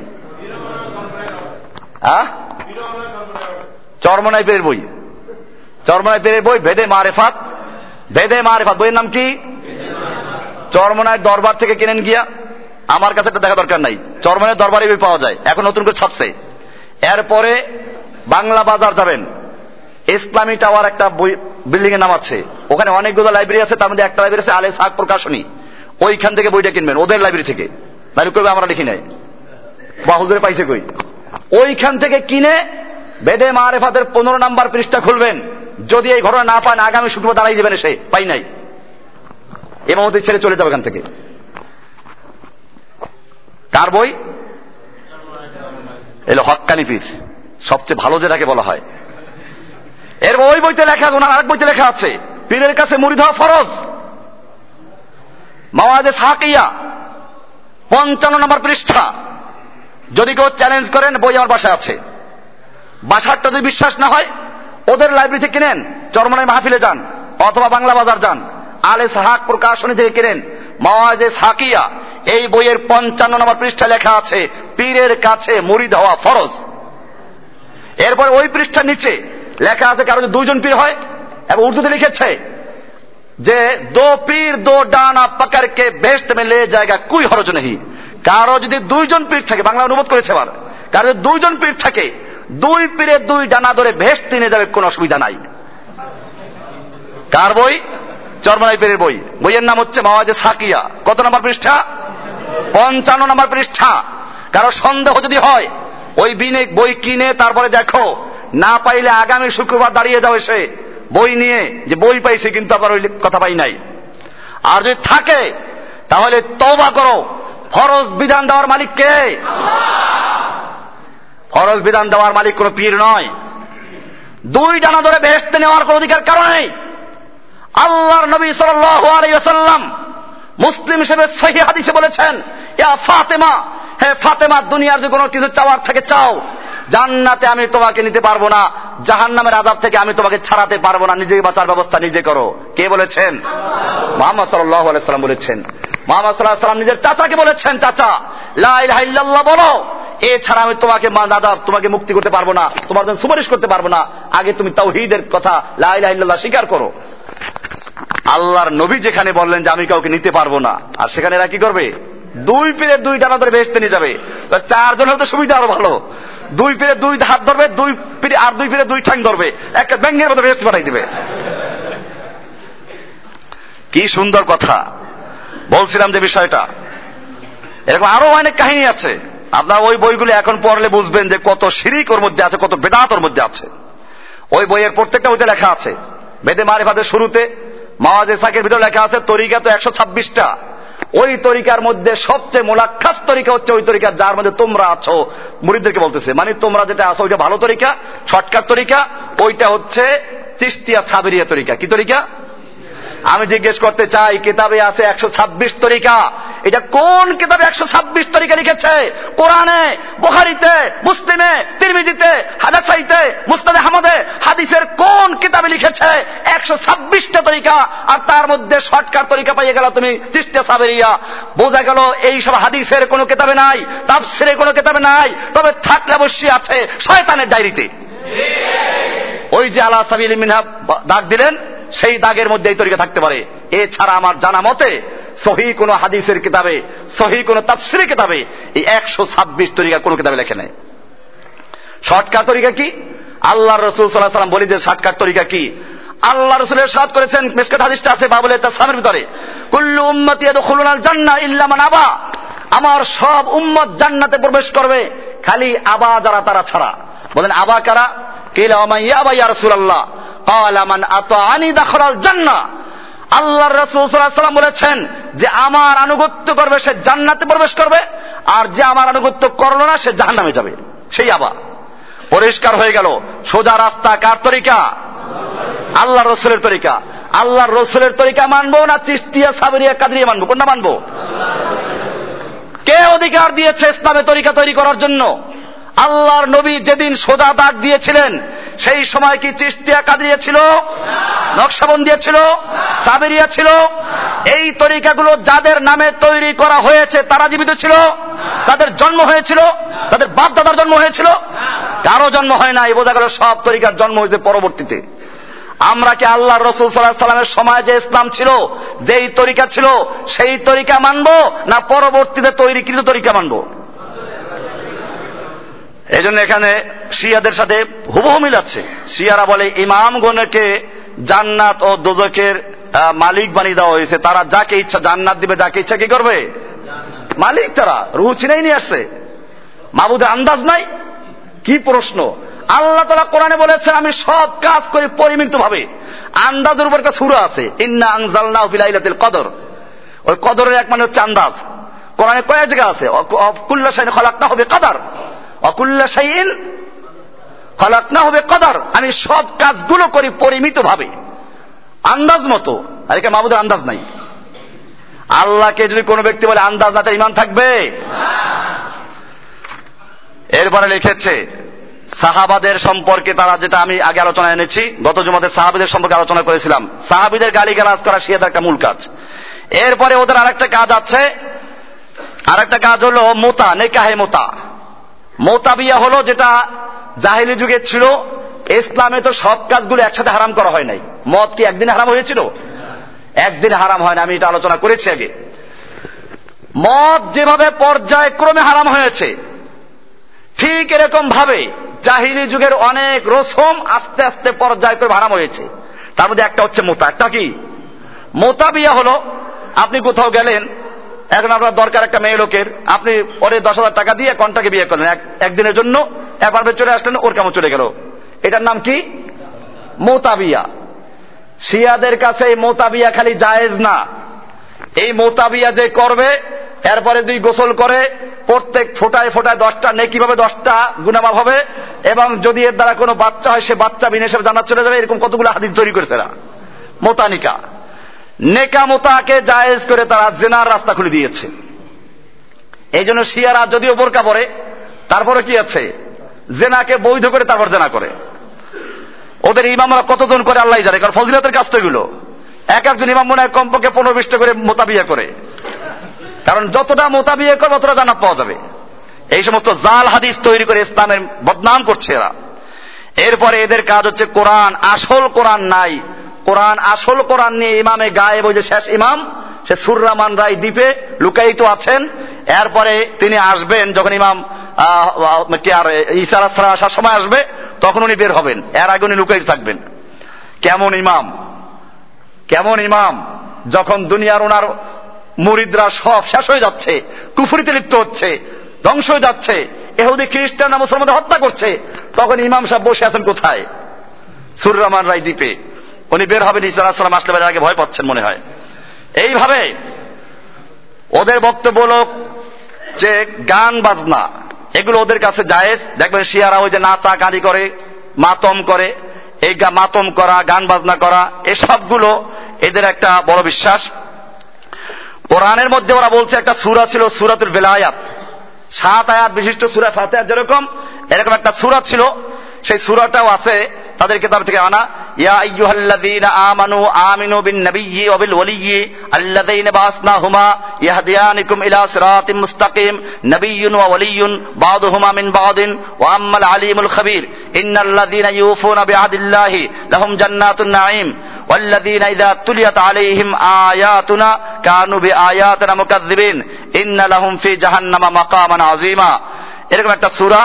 Speaker 1: চরমনাই পেরের বই চরমনাই পেরের বই ভেদে মারেফাত ভেদে মারেফাত বইয়ের নাম কি চরমনায় দরবার থেকে কিনেন গিয়া আমার কাছে একটা দেখা দরকার নাই চরমনের দরবারে বই পাওয়া যায় এখন নতুন করে ছাপছে এরপরে বাংলা বাজার যাবেন ইসলামী টাওয়ার একটা বিল্ডিং এর নাম আছে ওখানে অনেকগুলো লাইব্রেরি আছে তার মধ্যে একটা লাইব্রেরি আছে আলে শাহ প্রকাশনী ওইখান থেকে বইটা কিনবেন ওদের লাইব্রেরি থেকে লাইব্রেরি করবে আমরা লিখি নাই বা পাইছে কই ওইখান থেকে কিনে বেদে মারেফাদের পনেরো নাম্বার পৃষ্ঠা খুলবেন যদি এই ঘটনা না পান আগামী শুক্রবার দাঁড়াই যাবেন সে পাই নাই এবং ওদের ছেড়ে চলে যাবে এখান থেকে কার বই এলো হকানি পীর সবচেয়ে ভালো যেটাকে বলা হয় এর ওই বইতে লেখা ওনার আরেক বইতে লেখা আছে পীরের কাছে মুড়ি ধোয়া ফরজ মাওয়াজে সাকিয়া পঞ্চান্ন নম্বর পৃষ্ঠা যদি কেউ চ্যালেঞ্জ করেন বই আমার বাসায় আছে বাসারটা যদি বিশ্বাস না হয় ওদের লাইব্রেরি থেকে কিনেন চরমনায় মাহফিলে যান অথবা বাংলা বাজার যান আলে সাহাক প্রকাশনী থেকে কিনেন মাওয়াজে সাকিয়া এই বইয়ের পঞ্চান্ন নম্বর পৃষ্ঠা লেখা আছে পীরের কাছে মুড়ি ধোয়া ফরজ এরপর ওই পৃষ্ঠার নিচে লেখা আছে কারণ দুইজন পীর হয় এবং উর্দুতে লিখেছে যে দো পীর দো ডানা পাকারকে ভেস্ট মে লে জায়গা কুই হরজ নেহি কারো যদি দুইজন পীর থাকে বাংলা অনুবাদ করেছে আবার কারো যদি দুইজন পীর থাকে দুই পীরে দুই ডানা ধরে ভেস্ট নিয়ে যাবে কোনো অসুবিধা নাই কার বই চরমাই পীরের বই বইয়ের নাম হচ্ছে মাওয়াজে সাকিয়া কত নম্বর পৃষ্ঠা পঞ্চান্ন নম্বর পৃষ্ঠা কারো সন্দেহ যদি হয় ওই বিনে বই কিনে তারপরে দেখো না পাইলে আগামী শুক্রবার দাঁড়িয়ে যাও এসে বই নিয়ে যে বই পাইছে কিন্তু আবার ওই কথা পাই নাই আর যদি থাকে তাহলে তবা করো ফরজ বিধান দেওয়ার মালিক কে ফরজ বিধান দেওয়ার মালিক কোন পীর নয় দুই ডানা ধরে বেহেস্তে নেওয়ার কোন অধিকার কারণ নেই আল্লাহর নবী সাল্লাম মুসলিম হিসেবে সহি হাদিসে বলেছেন ইয়া ফাতেমা হ্যাঁ ফাতেমা দুনিয়ার যদি কোনো কিছু চাওয়ার থেকে চাও জান্নাতে আমি তোমাকে নিতে পারবো না জাহান নামের আজাব থেকে আমি তোমাকে ছাড়াতে পারবো না নিজেকে বাঁচার ব্যবস্থা নিজে করো কে বলেছেন মোহাম্মদ সাল্লাম আলাইসাল্লাম বলেছেন মোহাম্মদ সাল্লাহাম সাল্লাম নিজের চাচাকে বলেছেন চাচা লাইল্লাহ বলো এছাড়া আমি তোমাকে দাদা তোমাকে মুক্তি করতে পারবো না তোমার জন্য সুপারিশ করতে পারবো না আগে তুমি তাওহিদের কথা লাইল্লাহ স্বীকার করো আল্লাহর নবী যেখানে বললেন যে আমি কাউকে নিতে পারবো না আর সেখানে এরা কি করবে দুই পেরে দুই ডানা ধরে ভেসতে নিয়ে যাবে চারজন তো সুবিধা আরো ভালো দুই পেরে দুই হাত ধরবে দুই পেরে আর দুই পেরে দুই ঠাং ধরবে একটা ব্যাঙ্গের মতো ভেসতে পাঠাই দিবে কি সুন্দর কথা বলছিলাম যে বিষয়টা এরকম আরো অনেক কাহিনী আছে আপনার ওই বইগুলো এখন পড়লে বুঝবেন যে কত সিরিক ওর মধ্যে আছে কত বেদাত ওর মধ্যে আছে ওই বইয়ের প্রত্যেকটা বইতে লেখা আছে বেদে মারে ভাদে শুরুতে মাওয়াজ ইসাকের ভিতরে লেখা আছে তরিকা তো একশো ছাব্বিশটা ওই তরিকার মধ্যে সবচেয়ে মোলাক্ষাস তরিকা হচ্ছে ওই তরিকা যার মধ্যে তোমরা আছো মুরিদদেরকে বলতেছে মানে তোমরা যেটা আছো ওইটা ভালো তরিকা শর্টকাট তরিকা ওইটা হচ্ছে তিস্তিয়া সাবেরিয়া তরিকা কি তরিকা আমি জিজ্ঞেস করতে চাই কিতাবে আছে একশো ছাব্বিশ তরিকা এটা কোন কিতাবে একশো ছাব্বিশ তরিকা লিখেছে কোরআনে বোহারিতে মুসলিমে তিরমিজিতে হাদাসাইতে মুস্তাদে হামদে হাদিসের কোন কিতাবে লিখেছে একশো ছাব্বিশটা তরিকা আর তার মধ্যে শর্টকাট তরিকা পাইয়ে গেল তুমি তিস্তা সাবেরিয়া বোঝা গেল এই সব হাদিসের কোনো কিতাবে নাই তাপসিরে কোনো কিতাবে নাই তবে থাকলে অবশ্যই আছে শয়তানের ডায়েরিতে ওই যে আল্লাহ সাবিল মিনহা দাগ দিলেন সেই দাগের মধ্যে এই তরিকে থাকতে পারে এছাড়া আমার জানা মতে সহি কোনো হাদিসের কিতাবে সহি কোনো তাফসির কিতাবে এই একশো ছাব্বিশ তরিকা কোনো কিতাবে লেখে নেয় শর্টকাট তরিকা কি আল্লাহ রসুল সাল্লাহ সাল্লাম বলি যে শর্টকাট তরিকা কি আল্লাহ রসুলের সাদ করেছেন মেসকাট হাদিসটা আছে বাবুল স্বামীর ভিতরে কুল্লু উম্মতি এত খুলুনাল জান্না ইল্লামান আবা আমার সব উম্মত জান্নাতে প্রবেশ করবে খালি আবা যারা তারা ছাড়া বলেন আবা কারা কেলা আমাইয়া আবা ইয়া রসুল আল্লাহ আল্লাহ রসুলাম বলেছেন যে আমার আনুগত্য করবে সে জান্নাতে প্রবেশ করবে আর যে আমার আনুগত্য করল না সে জাহান নামে যাবে সেই আবার পরিষ্কার হয়ে গেল সোজা রাস্তা কার তরিকা আল্লাহ রসুলের তরিকা আল্লাহ রসুলের তরিকা মানবো না চিস্তিয়া সাবরিয়া কাদরিয়া মানবো কোনটা মানবো কে অধিকার দিয়েছে ইসলামে তরিকা তৈরি করার জন্য আল্লাহর নবী যেদিন সোজা দাগ দিয়েছিলেন সেই সময় কি চিস্তিয়া কাদিয়া ছিল নকশাবন দিয়েছিল সাবেরিয়া ছিল এই তরিকাগুলো যাদের নামে তৈরি করা হয়েছে তারা জীবিত ছিল তাদের জন্ম হয়েছিল তাদের বাপ দাদার জন্ম হয়েছিল কারো জন্ম হয় না এই বোঝা গেল সব তরিকার জন্ম হয়েছে পরবর্তীতে আমরা কি আল্লাহ রসুল সাল্লাহ সাল্লামের সময় যে ইসলাম ছিল যেই তরিকা ছিল সেই তরিকা মানব না পরবর্তীতে তৈরি কৃত তরিকা মানবো এই জন্য এখানে শিয়াদের সাথে হুবহু মিলাচ্ছে শিয়ারা বলে ইমাম গনেকে জান্নাত ও দোজকের মালিক বানিয়ে দেওয়া হয়েছে তারা যাকে ইচ্ছা জান্নাত দিবে যাকে ইচ্ছা কি করবে মালিক তারা রুহু চিনেই নিয়ে আসছে মাবুদে আন্দাজ নাই কি প্রশ্ন আল্লাহ তালা কোরআনে বলেছেন আমি সব কাজ করি পরিমিত ভাবে আন্দাজের উপর একটা সুরা আছে ইন্না আংজালনা ফিলাইলাতিল কদর ওই কদরের এক মানে হচ্ছে আন্দাজ কোরআনে কয়েক জায়গা আছে কুল্লা সাইনে খলাক না হবে কাদার অকুল্লা সাইন খলাক না হবে কদর আমি সব কাজগুলো করি পরিমিত ভাবে আন্দাজ মতো আর একে মাহবুদের আন্দাজ নাই আল্লাহকে যদি কোনো ব্যক্তি বলে আন্দাজ না তার ইমান থাকবে এরপরে লিখেছে সাহাবাদের সম্পর্কে তারা যেটা আমি আগে আলোচনা এনেছি গত জমাতে সাহাবিদের সম্পর্কে আলোচনা করেছিলাম সাহাবিদের গালি গালাজ করা সে একটা মূল কাজ এরপরে ওদের আরেকটা কাজ আছে আরেকটা কাজ হলো মোতা নেকাহে মোতা মোতাবিয়া হলো যেটা জাহিলি যুগে ছিল ইসলামে তো সব কাজগুলো একসাথে হারাম করা হয় নাই মদ কি একদিন হারাম হয়েছিল একদিন হারাম হয় না আমি এটা আলোচনা করেছি আগে মদ যেভাবে পর্যায়ক্রমে হারাম হয়েছে ঠিক এরকম ভাবে জাহিলি যুগের অনেক রসম আস্তে আস্তে পর্যায়ক্রমে হারাম হয়েছে তার মধ্যে একটা হচ্ছে মোতা একটা কি মোতাবিয়া হলো আপনি কোথাও গেলেন এখন আপনার দরকার একটা মেয়ে লোকের আপনি ওর দশ হাজার টাকা দিয়ে কনটাকে বিয়ে করলেন একদিনের জন্য অ্যাপার্টমেন্ট চলে আসলেন ওর কেমন চলে গেল এটার নাম কি মোতাবিয়া শিয়াদের কাছে এই মোতাবিয়া খালি জায়েজ না এই মোতাবিয়া যে করবে এরপরে দুই গোসল করে প্রত্যেক ফোটায় ফোটায় দশটা নেকি ভাবে দশটা গুণাবাব হবে এবং যদি এর দ্বারা কোনো বাচ্চা হয় সে বাচ্চা বিনে সব জানা চলে যাবে এরকম কতগুলো হাদিস তৈরি করেছে মোতানিকা নেকামতাকে জায়েজ করে তারা জেনার রাস্তা খুলে দিয়েছে এই জন্য শিয়ারা যদিও বোরকা পরে তারপরে কি আছে জেনাকে বৈধ করে তারপর জেনা করে ওদের ইমামরা কতজন করে আল্লাহ জানে কারণ ফজিলতের কাজ তো এগুলো এক একজন ইমাম মনে হয় কমপক্ষে পনেরো বিশ করে মোতাবিয়া করে কারণ যতটা মোতাবিয়া করবে ততটা জানা পাওয়া যাবে এই সমস্ত জাল হাদিস তৈরি করে ইসলামের বদনাম করছে এরা এরপরে এদের কাজ হচ্ছে কোরআন আসল কোরআন নাই কোরআন আসল কোরআন নিয়ে ইমামে গায়েব ওই যে শেষ ইমাম সে সুররামান রায় দ্বীপে লুকায়িত আছেন এরপরে তিনি আসবেন যখন ইমাম আর ইসারা আসার সময় আসবে তখন উনি বের হবেন এর আগে উনি লুকাইতে থাকবেন কেমন ইমাম কেমন ইমাম যখন দুনিয়ার ওনার মুরিদরা সব শেষ হয়ে যাচ্ছে কুফুরিতে লিপ্ত হচ্ছে ধ্বংস হয়ে যাচ্ছে এহুদি খ্রিস্টান মুসলমানদের হত্যা করছে তখন ইমাম সাহেব বসে আছেন কোথায় সুররামান রায় দ্বীপে উনি বের হবেন আসলাম আসলে বের আগে ভয় পাচ্ছেন মনে হয় এইভাবে ওদের বক্তব্য হল যে গান বাজনা এগুলো ওদের কাছে জায়েজ দেখবেন শিয়ারা ওই যে নাচা গাড়ি করে মাতম করে এই মাতম করা গান বাজনা করা এসবগুলো এদের একটা বড় বিশ্বাস কোরআনের মধ্যে ওরা বলছে একটা সুরা ছিল সুরাতুল বেলায়াত সাত আয়াত বিশিষ্ট সুরা ফাতে যেরকম এরকম একটা সুরা ছিল সেই সুরাটাও আছে তাদের কিতাব থেকে আনা ইয়া আইয়ুহাল্লাযীনা আমানু আমিনু বিন ওয়া বিল ওয়ালিয়্যি আল্লাযীনা বাসনাহুমা ইয়াহদিয়ানিকুম ইলা সিরাতিম মুস্তাকিম নাবিয়্যুন ওয়া ওয়ালিয়্যুন বাযুহুমা মিন বাযিন ওয়া আম্মাল আলিমুল খাবীর ইন্নাল্লাযীনা ইউফুনা বিআহদিল্লাহি লাহুম জান্নাতুন নাঈম والذين إذا تليت عليهم آياتنا كانوا بآياتنا مكذبين إن لهم في جهنم مقاما عظيما এরকম একটা সূরা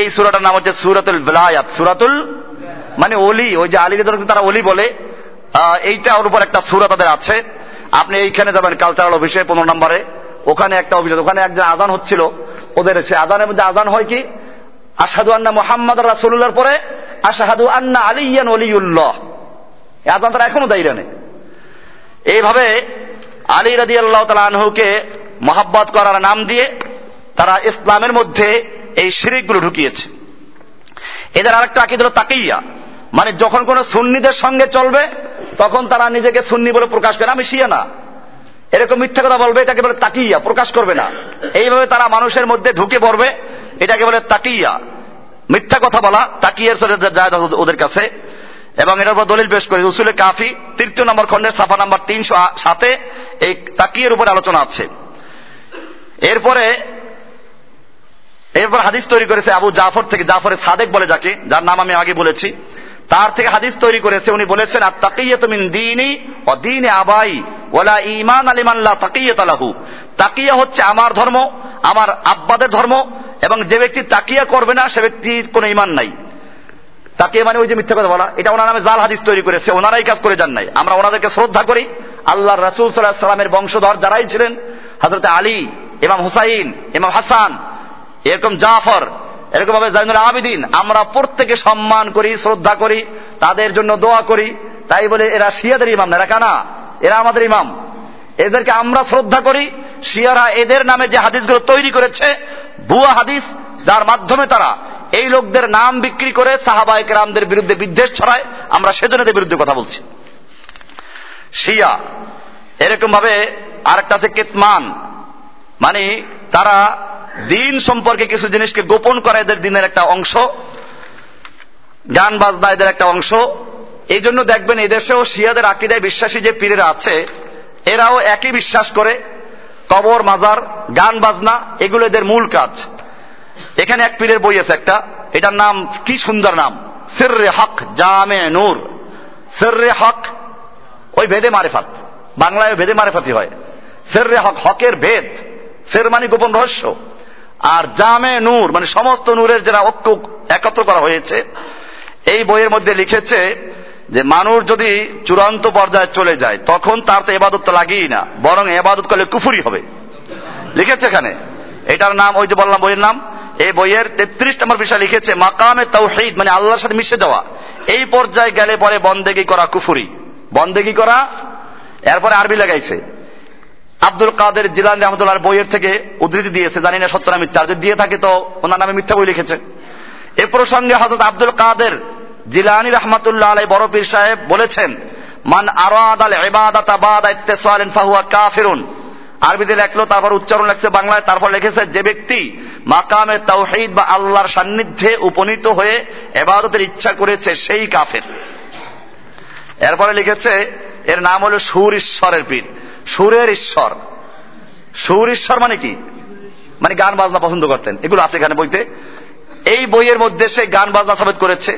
Speaker 1: এই সূরাটার নাম হচ্ছে সূরাতুল বিলায়াত সূরাতুল মানে অলি ওই যে আলিদের তারা অলি বলে এইটা ওর উপর একটা সুরা তাদের আছে আপনি এইখানে যাবেন কালচারাল অফিসে পনেরো নম্বরে ওখানে একটা অভিযোগ ওখানে একজন আজান হচ্ছিল ওদের সে আজানের মধ্যে আজান হয় কি আসাদু আন্না মোহাম্মদ রাসুল্লার পরে আশাহাদু আন্না আলিয়ান অলিউল্লাহ আজান তারা এখনো দায়ী রানে এইভাবে আলী রাজি আল্লাহ তালা আনহুকে মহাব্বত করার নাম দিয়ে তারা ইসলামের মধ্যে এই শিরিকগুলো ঢুকিয়েছে এদের আরেকটা আকিদ হল তাকেইয়া মানে যখন কোন সুন্নিদের সঙ্গে চলবে তখন তারা নিজেকে সুন্নি বলে প্রকাশ করে আমি শিয়া না এরকম মিথ্যা কথা বলবে এটাকে বলে তাকিয়া প্রকাশ করবে না এইভাবে তারা মানুষের মধ্যে ঢুকে পড়বে এটাকে বলে তাকিয়া মিথ্যা কথা বলা তাকিয়ার যায় ওদের কাছে এবং এটার উপর দলিল পেশ করে উসুলে কাফি তৃতীয় নম্বর খন্ডের সাফা নাম্বার তিনশো সাথে এই তাকিয়ের উপর আলোচনা আছে এরপরে এরপর হাদিস তৈরি করেছে আবু জাফর থেকে জাফরের সাদেক বলে যাকে যার নাম আমি আগে বলেছি তার থেকে হাদিস তৈরি করেছে উনি বলেছেন আর তাকিয়ে তুমিন দিনই অদিন আবাই ওলা ইমান আলিমাল্লাহ তাকিয়ে তালাহু তাকিয়া হচ্ছে আমার ধর্ম আমার আব্বাদের ধর্ম এবং যে ব্যক্তি তাকিয়া করবে না সে ব্যক্তির কোনো ইমান নাই তাকে মানে ওই যে মিথ্যা কথা বলা এটা ওনার নামে জাল হাদিস তৈরি করেছে ওনারাই কাজ করে যান নাই আমরা ওনাদেরকে শ্রদ্ধা করি আল্লাহ রাসুল সাল্লাহ সাল্লামের বংশধর যারাই ছিলেন হজরত আলী এমাম হুসাইন এমাম হাসান এরকম জাফর এরকম ভাবে জাইনুল আবিদিন আমরা প্রত্যেকে সম্মান করি শ্রদ্ধা করি তাদের জন্য দোয়া করি তাই বলে এরা শিয়াদের ইমাম না এরা কানা এরা আমাদের ইমাম এদেরকে আমরা শ্রদ্ধা করি শিয়ারা এদের নামে যে হাদিসগুলো তৈরি করেছে ভুয়া হাদিস যার মাধ্যমে তারা এই লোকদের নাম বিক্রি করে সাহাবায়ক রামদের বিরুদ্ধে বিদ্বেষ ছড়ায় আমরা সেজন্যদের বিরুদ্ধে কথা বলছি শিয়া এরকম ভাবে আরেকটা আছে কেতমান মানে তারা দিন সম্পর্কে কিছু জিনিসকে গোপন করা এদের দিনের একটা অংশ গান বাজনা এদের একটা অংশ এই জন্য দেখবেন এদেশেও শিয়াদের আকিদায় বিশ্বাসী যে পীরেরা আছে এরাও একই বিশ্বাস করে কবর মাজার গান বাজনা এগুলো এদের মূল কাজ এখানে এক পীরের বই আছে একটা এটার নাম কি সুন্দর নাম সিররে হক জামে নূর সিররে হক ওই ভেদে মারেফাত বাংলায় ভেদে মারেফাতি হয় সেররে হক হকের ভেদ সের মানে গোপন রহস্য আর জামে নূর মানে সমস্ত নূরের যারা ঐক্য একত্র করা হয়েছে এই বইয়ের মধ্যে লিখেছে যে মানুষ যদি চূড়ান্ত পর্যায়ে চলে যায় তখন তার তো এবাদত তো লাগেই না বরং এবাদত করলে কুফুরি হবে লিখেছে এখানে এটার নাম ওই যে বললাম বইয়ের নাম এই বইয়ের তেত্রিশ নম্বর বিষয় লিখেছে মাকামে তৌহিদ মানে আল্লাহর সাথে মিশে যাওয়া এই পর্যায়ে গেলে পরে বন্দেগি করা কুফুরি বন্দেগি করা এরপরে আরবি লাগাইছে আব্দুল কাদের জিলান রহমতুল্লাহ বইয়ের থেকে উদ্ধৃতি দিয়েছে জানি না সত্য মিথ্যা যদি দিয়ে থাকে তো ওনার নামে মিথ্যা বই লিখেছে এ প্রসঙ্গে হজরত আব্দুল কাদের জিলানি রহমতুল্লাহ আলাই বড় পীর সাহেব বলেছেন মান আর আরবিদের লেখলো তারপর উচ্চারণ লাগছে বাংলায় তারপর লিখেছে যে ব্যক্তি মাকামে তাওহিদ বা আল্লাহর সান্নিধ্যে উপনীত হয়ে এবারতের ইচ্ছা করেছে সেই কাফের এরপরে লিখেছে এর নাম হল সুর ঈশ্বরের পীর সুরের ঈশ্বর সুর ঈশ্বর মানে কি মানে গান বাজনা পছন্দ করতেন এগুলো আছে এখানে বইতে এই বইয়ের মধ্যে সে গান বাজনা সাবেত করেছে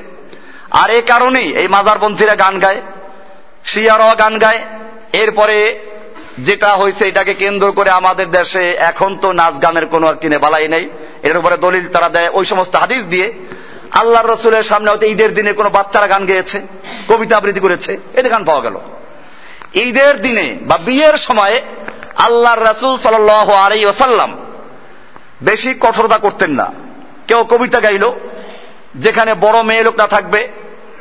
Speaker 1: আর এ কারণেই এই মাজারপন্থীরা গান গায় শিয়ারা গান গায় এরপরে যেটা হয়েছে এটাকে কেন্দ্র করে আমাদের দেশে এখন তো নাচ গানের কোনো আর কিনে বালাই নেই এটার উপরে দলিল তারা দেয় ওই সমস্ত হাদিস দিয়ে আল্লাহ রসুলের সামনে হয়তো ঈদের দিনে কোনো বাচ্চারা গান গেয়েছে কবিতা আবৃত্তি করেছে এতে গান পাওয়া গেল ঈদের দিনে বা বিয়ের সময়ে আল্লাহর রাসুল সাল আলাই ওসাল্লাম বেশি কঠোরতা করতেন না কেউ কবিতা গাইল যেখানে বড় মেয়ে লোক না থাকবে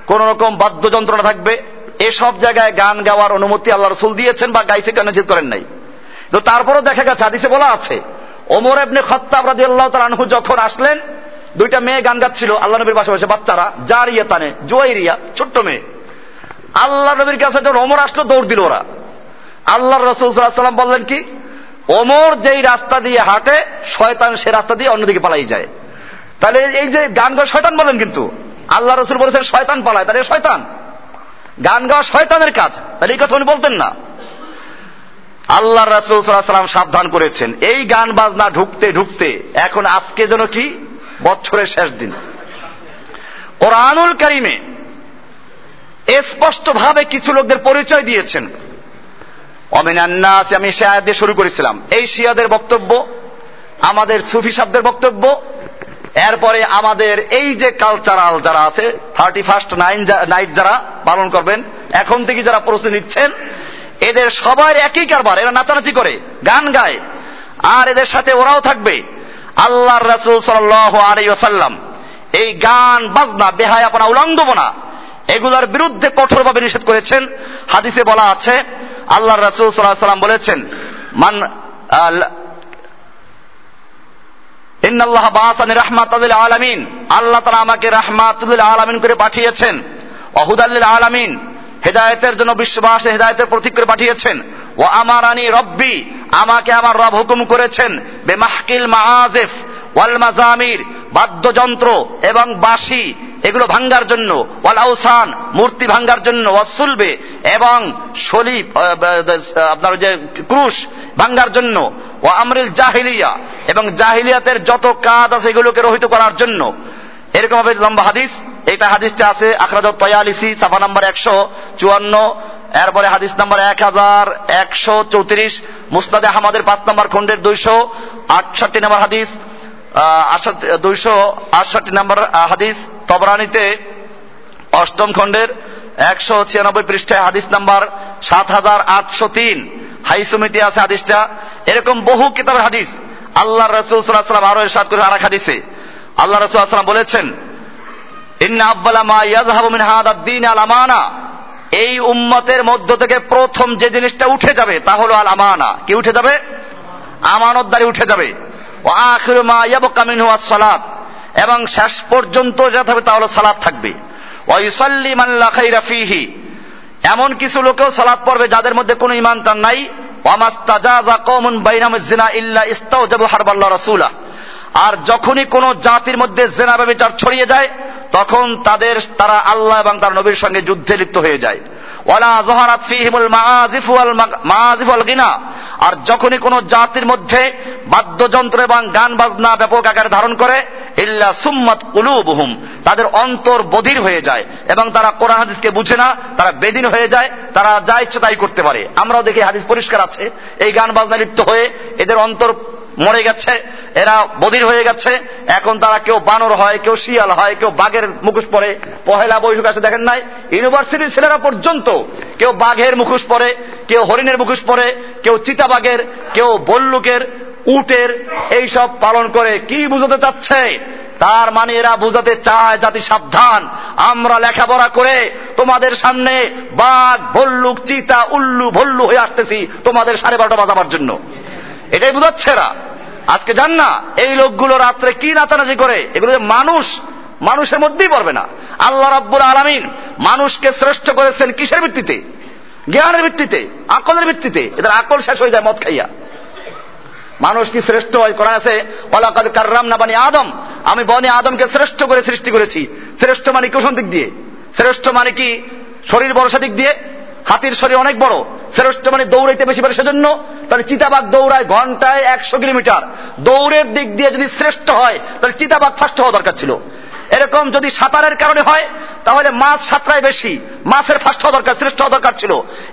Speaker 1: কোন রকম বাদ্যযন্ত্র না থাকবে এসব জায়গায় গান গাওয়ার অনুমতি আল্লাহ রসুল দিয়েছেন বা গাইছে কেন নিশ্চিত করেন নাই তো তারপরও দেখা গেছে আদিসে বলা আছে ওমর এবনে খত্তাব রাজি আল্লাহ তালানহু যখন আসলেন দুইটা মেয়ে গান গাচ্ছিল আল্লাহ নবীর পাশাপাশি বাচ্চারা জারিয়া তানে জোয়াইরিয়া ছোট্ট মেয়ে আল্লাহ নবীর কাছে যখন অমর আসলো দৌড় দিল ওরা আল্লাহ রসুল বললেন কি অমর যেই রাস্তা দিয়ে হাঁটে শয়তান সে রাস্তা দিয়ে অন্যদিকে পালাই যায় তাহলে এই যে গান গাওয়া শয়তান বলেন কিন্তু আল্লাহ রসুল বলেছেন শয়তান পালায় তাহলে শয়তান গান গাওয়া শয়তানের কাজ তাহলে এই কথা উনি বলতেন না আল্লাহ রাসুল সাল্লাম সাবধান করেছেন এই গান বাজনা ঢুকতে ঢুকতে এখন আজকে যেন কি বছরের শেষ দিন কোরআনুল করিমে স্পষ্টভাবে কিছু লোকদের পরিচয় দিয়েছেন অমিনান্নাস আমি শেয়ার দিয়ে শুরু করেছিলাম এই শিয়াদের বক্তব্য আমাদের সুফি শব্দের বক্তব্য এরপরে আমাদের এই যে কালচারাল যারা আছে থার্টি ফার্স্ট নাইন নাইট যারা পালন করবেন এখন থেকে যারা প্রশ্ন নিচ্ছেন এদের সবাই একই কারবার এরা নাচানাচি করে গান গায় আর এদের সাথে ওরাও থাকবে আল্লাহ রাসুল সাল্লাহ আলাই সাল্লাম এই গান বাজনা আপনা উলঙ্গবনা এগুলার বিরুদ্ধে কঠোরভাবে নিষেধ করেছেন হাদিসে বলা আছে আল্লাহ রাসুল সাল্লাহ সাল্লাম বলেছেন মান ইন্নাল্লাহ বাসানি রাহমাতুল আলামিন আল্লাহ তালা আমাকে রাহমাতুল আলামিন করে পাঠিয়েছেন অহুদাল্লিল আলামিন হেদায়তের জন্য বিশ্ববাসে হেদায়তের প্রতীক করে পাঠিয়েছেন ও আমার আনি রব্বি আমাকে আমার রব হুকুম করেছেন বে মাহকিল মাহাজেফ ওয়াল মাজামির বাদ্যযন্ত্র এবং বাঁশি এগুলো ভাঙ্গার জন্য ওয়ালাউসান মূর্তি ভাঙ্গার জন্য ওয়াসুলবে এবং শলিপ আপনার যে ক্রুশ ভাঙ্গার জন্য ও আমরিল জাহিলিয়া এবং জাহিলিয়াতের যত কাজ আছে এগুলোকে রহিত করার জন্য এরকম ভাবে লম্বা হাদিস এটা হাদিসটা আছে আখরাজ তয়ালিসি সাফা নাম্বার একশো চুয়ান্ন এরপরে হাদিস নাম্বার এক হাজার একশো চৌত্রিশ মুস্তাদে আহমদের পাঁচ নাম্বার খন্ডের দুইশো আটষট্টি নাম্বার হাদিস দুইশো আটষট্টি নম্বর হাদিস তবরানিতে অষ্টম খণ্ডের একশো ছিয়ানব্বই পৃষ্ঠায় হাদিস নাম্বার সাত হাজার আটশো তিন হাই সমিতি আছে হাদিসটা এরকম বহু কিতাবের হাদিস আল্লাহ রসুল সাল্লাম আরো এরশাদ করে আরাক হাদিসে আল্লাহ রসুল আসলাম বলেছেন ইন্না আব্বালা মা ইয়াজহাবু মিন হাদা দ্বীন আল আমানা এই উম্মতের মধ্য থেকে প্রথম যে জিনিসটা উঠে যাবে তা হলো আল আমানা কি উঠে যাবে আমানতদারি উঠে যাবে মা এবং শেষ পর্যন্ত যা থাকবে তা সালাদ থাকবে এমন কিছু লোকেও সালাদ পড়বে যাদের মধ্যে কোনো ইমান তার নাই জিনা রাসূলা আর যখনই কোনো জাতির মধ্যে জেনা ব্যবচার ছড়িয়ে যায় তখন তাদের তারা আল্লাহ এবং তার নবীর সঙ্গে যুদ্ধে লিপ্ত হয়ে যায় ওয়ালা জহারাত ফিহিমুল মাআজিফ গিনা আর যখনই কোনো জাতির মধ্যে বাদ্যযন্ত্র এবং গান বাজনা ব্যাপক আকারে ধারণ করে ইল্লা সুম্মত কুলুবহুম তাদের অন্তর বধির হয়ে যায় এবং তারা কোরআন হাদিসকে বুঝে না তারা বেদিন হয়ে যায় তারা যা ইচ্ছে তাই করতে পারে আমরাও দেখি হাদিস পরিষ্কার আছে এই গান বাজনা লিপ্ত হয়ে এদের অন্তর মরে গেছে এরা বদির হয়ে গেছে এখন তারা কেউ বানর হয় কেউ শিয়াল হয় কেউ বাঘের মুখোশ পরে পহেলা বৈশাখ আছে দেখেন নাই ইউনিভার্সিটির ছেলেরা পর্যন্ত কেউ বাঘের মুখোশ পরে কেউ হরিণের মুখোশ পরে কেউ চিতাবাঘের কেউ বল্লুকের উটের এইসব পালন করে কি বুঝতে চাচ্ছে তার মানে এরা বুঝাতে চায় জাতি সাবধান আমরা লেখাপড়া করে তোমাদের সামনে বাঘ ভল্লুক চিতা উল্লু ভল্লু হয়ে আসতেছি তোমাদের সাড়ে বারোটা বাজাবার জন্য এটাই বুঝাচ্ছে এরা আজকে জান না এই লোকগুলো রাত্রে কি নাচানাচি করে এগুলো যে মানুষ মানুষের মধ্যেই পড়বে না আল্লাহ রাব্বুল আলমিন মানুষকে শ্রেষ্ঠ করেছেন কিসের ভিত্তিতে জ্ঞানের ভিত্তিতে আকলের ভিত্তিতে এদের আকল শেষ হয়ে যায় মদ খাইয়া মানুষ কি শ্রেষ্ঠ হয় করা আছে কার কার্রাম না বানি আদম আমি বনে আদমকে শ্রেষ্ঠ করে সৃষ্টি করেছি শ্রেষ্ঠ মানে কোষণ দিক দিয়ে শ্রেষ্ঠ মানে কি শরীর বড়সা দিক দিয়ে হাতির শরীর অনেক বড় ফেরস্ত মানে দৌড়াইতে বেশি পারে সেজন্য তাহলে চিতাবাঘ দৌড়ায় ঘন্টায় একশো কিলোমিটার দৌড়ের দিক দিয়ে যদি শ্রেষ্ঠ হয় তাহলে চিতাবাঘ ফার্স্ট হওয়া দরকার ছিল এরকম যদি সাঁতারের কারণে হয় তাহলে মাছ সাঁতরায় বেশি মাছের ফার্স্ট হওয়া দরকার শ্রেষ্ঠ হওয়া দরকার ছিল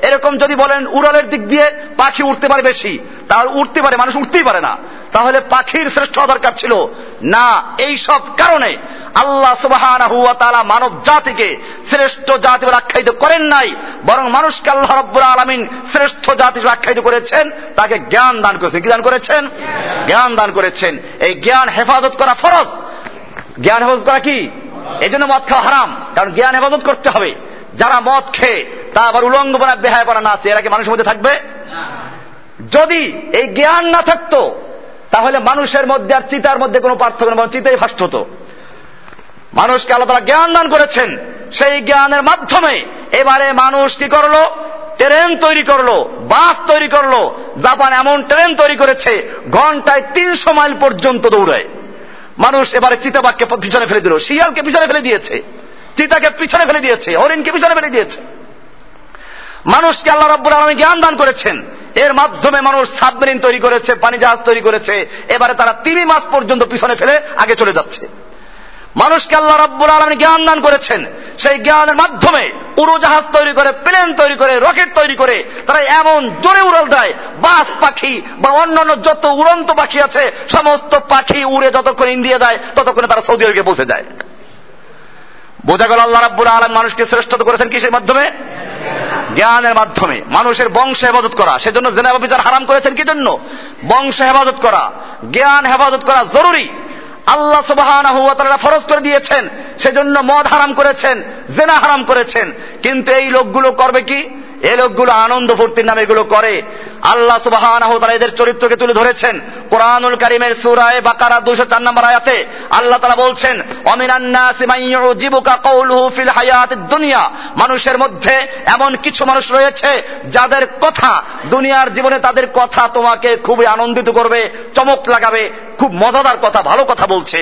Speaker 1: এরকম যদি বলেন উড়ালের দিক দিয়ে পাখি উঠতে পারে বেশি তাহলে উঠতে পারে মানুষ উঠতেই পারে না তাহলে পাখির শ্রেষ্ঠ হওয়া দরকার ছিল না এই সব কারণে আল্লাহ সুবাহ মানব জাতিকে শ্রেষ্ঠ জাতি বলে আখ্যায়িত করেন নাই বরং মানুষকে আল্লাহ রব্বুল আলমিন শ্রেষ্ঠ জাতি আখ্যায়িত করেছেন তাকে জ্ঞান দান করেছেন কি দান করেছেন জ্ঞান দান করেছেন এই জ্ঞান হেফাজত করা ফরজ জ্ঞান হেফাজত করা কি এই জন্য মদ খাওয়া হারাম কারণ জ্ঞান হেফাজত করতে হবে যারা মদ খেয়ে তা আবার উলঙ্গ বনা বেহায় করা না আছে এরা কি মানুষের মধ্যে থাকবে যদি এই জ্ঞান না থাকতো তাহলে মানুষের মধ্যে আর চিতার মধ্যে কোনো পার্থক্য না চিতাই ফার্স্ট হতো মানুষকে আল্লাহ তারা জ্ঞান দান করেছেন সেই জ্ঞানের মাধ্যমে এবারে মানুষ কি করলো ট্রেন তৈরি করলো বাস তৈরি করলো জাপান এমন ট্রেন তৈরি করেছে ঘন্টায় তিনশো মাইল পর্যন্ত দৌড়ায় মানুষ এবারে চিতাবাঘকে পিছনে ফেলে দিল শিয়ালকে পিছনে ফেলে দিয়েছে চিতাকে পিছনে ফেলে দিয়েছে হরিণকে পিছনে ফেলে দিয়েছে মানুষকে আল্লাহ রব্বুল আলমী জ্ঞান দান করেছেন এর মাধ্যমে মানুষ সাবমেরিন তৈরি করেছে পানি জাহাজ তৈরি করেছে এবারে তারা তিন মাস পর্যন্ত পিছনে ফেলে আগে চলে যাচ্ছে মানুষকে আল্লাহ রব্বুল আলমী জ্ঞান দান করেছেন সেই জ্ঞানের মাধ্যমে উড়োজাহাজ তৈরি করে প্লেন তৈরি করে রকেট তৈরি করে তারা এমন জোরে উড়াল দেয় বাস পাখি বা অন্যান্য যত উড়ন্ত পাখি আছে সমস্ত পাখি উড়ে যতক্ষণ ইন্ডিয়া যায় ততক্ষণে তারা সৌদি আরবে পৌঁছে যায় বোঝা গেল আল্লাহ রাব্বুল আলম মানুষকে শ্রেষ্ঠত্ব করেছেন কিসের মাধ্যমে জ্ঞানের মাধ্যমে মানুষের বংশ হেফাজত করা সেজন্য জেনাবা বিচার হারাম করেছেন কি জন্য বংশ হেফাজত করা জ্ঞান হেফাজত করা জরুরি আল্লাহ সুবাহ ফরজ করে দিয়েছেন সেজন্য মদ হারাম করেছেন জেনা হারাম করেছেন কিন্তু এই লোকগুলো করবে কি এ লোকগুলো আনন্দ ফুর্তির নামে এগুলো করে আল্লাহ সুবাহ তারা এদের চরিত্রকে তুলে ধরেছেন কোরআনুল করিমের সুরায় বাকারা দুশো চার নম্বর আয়াতে আল্লাহ তারা বলছেন অমিনান্না সিমাইয়ু জীবিকা কৌলুহু ফিল হায়াত দুনিয়া মানুষের মধ্যে এমন কিছু মানুষ রয়েছে যাদের কথা দুনিয়ার জীবনে তাদের কথা তোমাকে খুবই আনন্দিত করবে চমক লাগাবে খুব মজাদার কথা ভালো কথা বলছে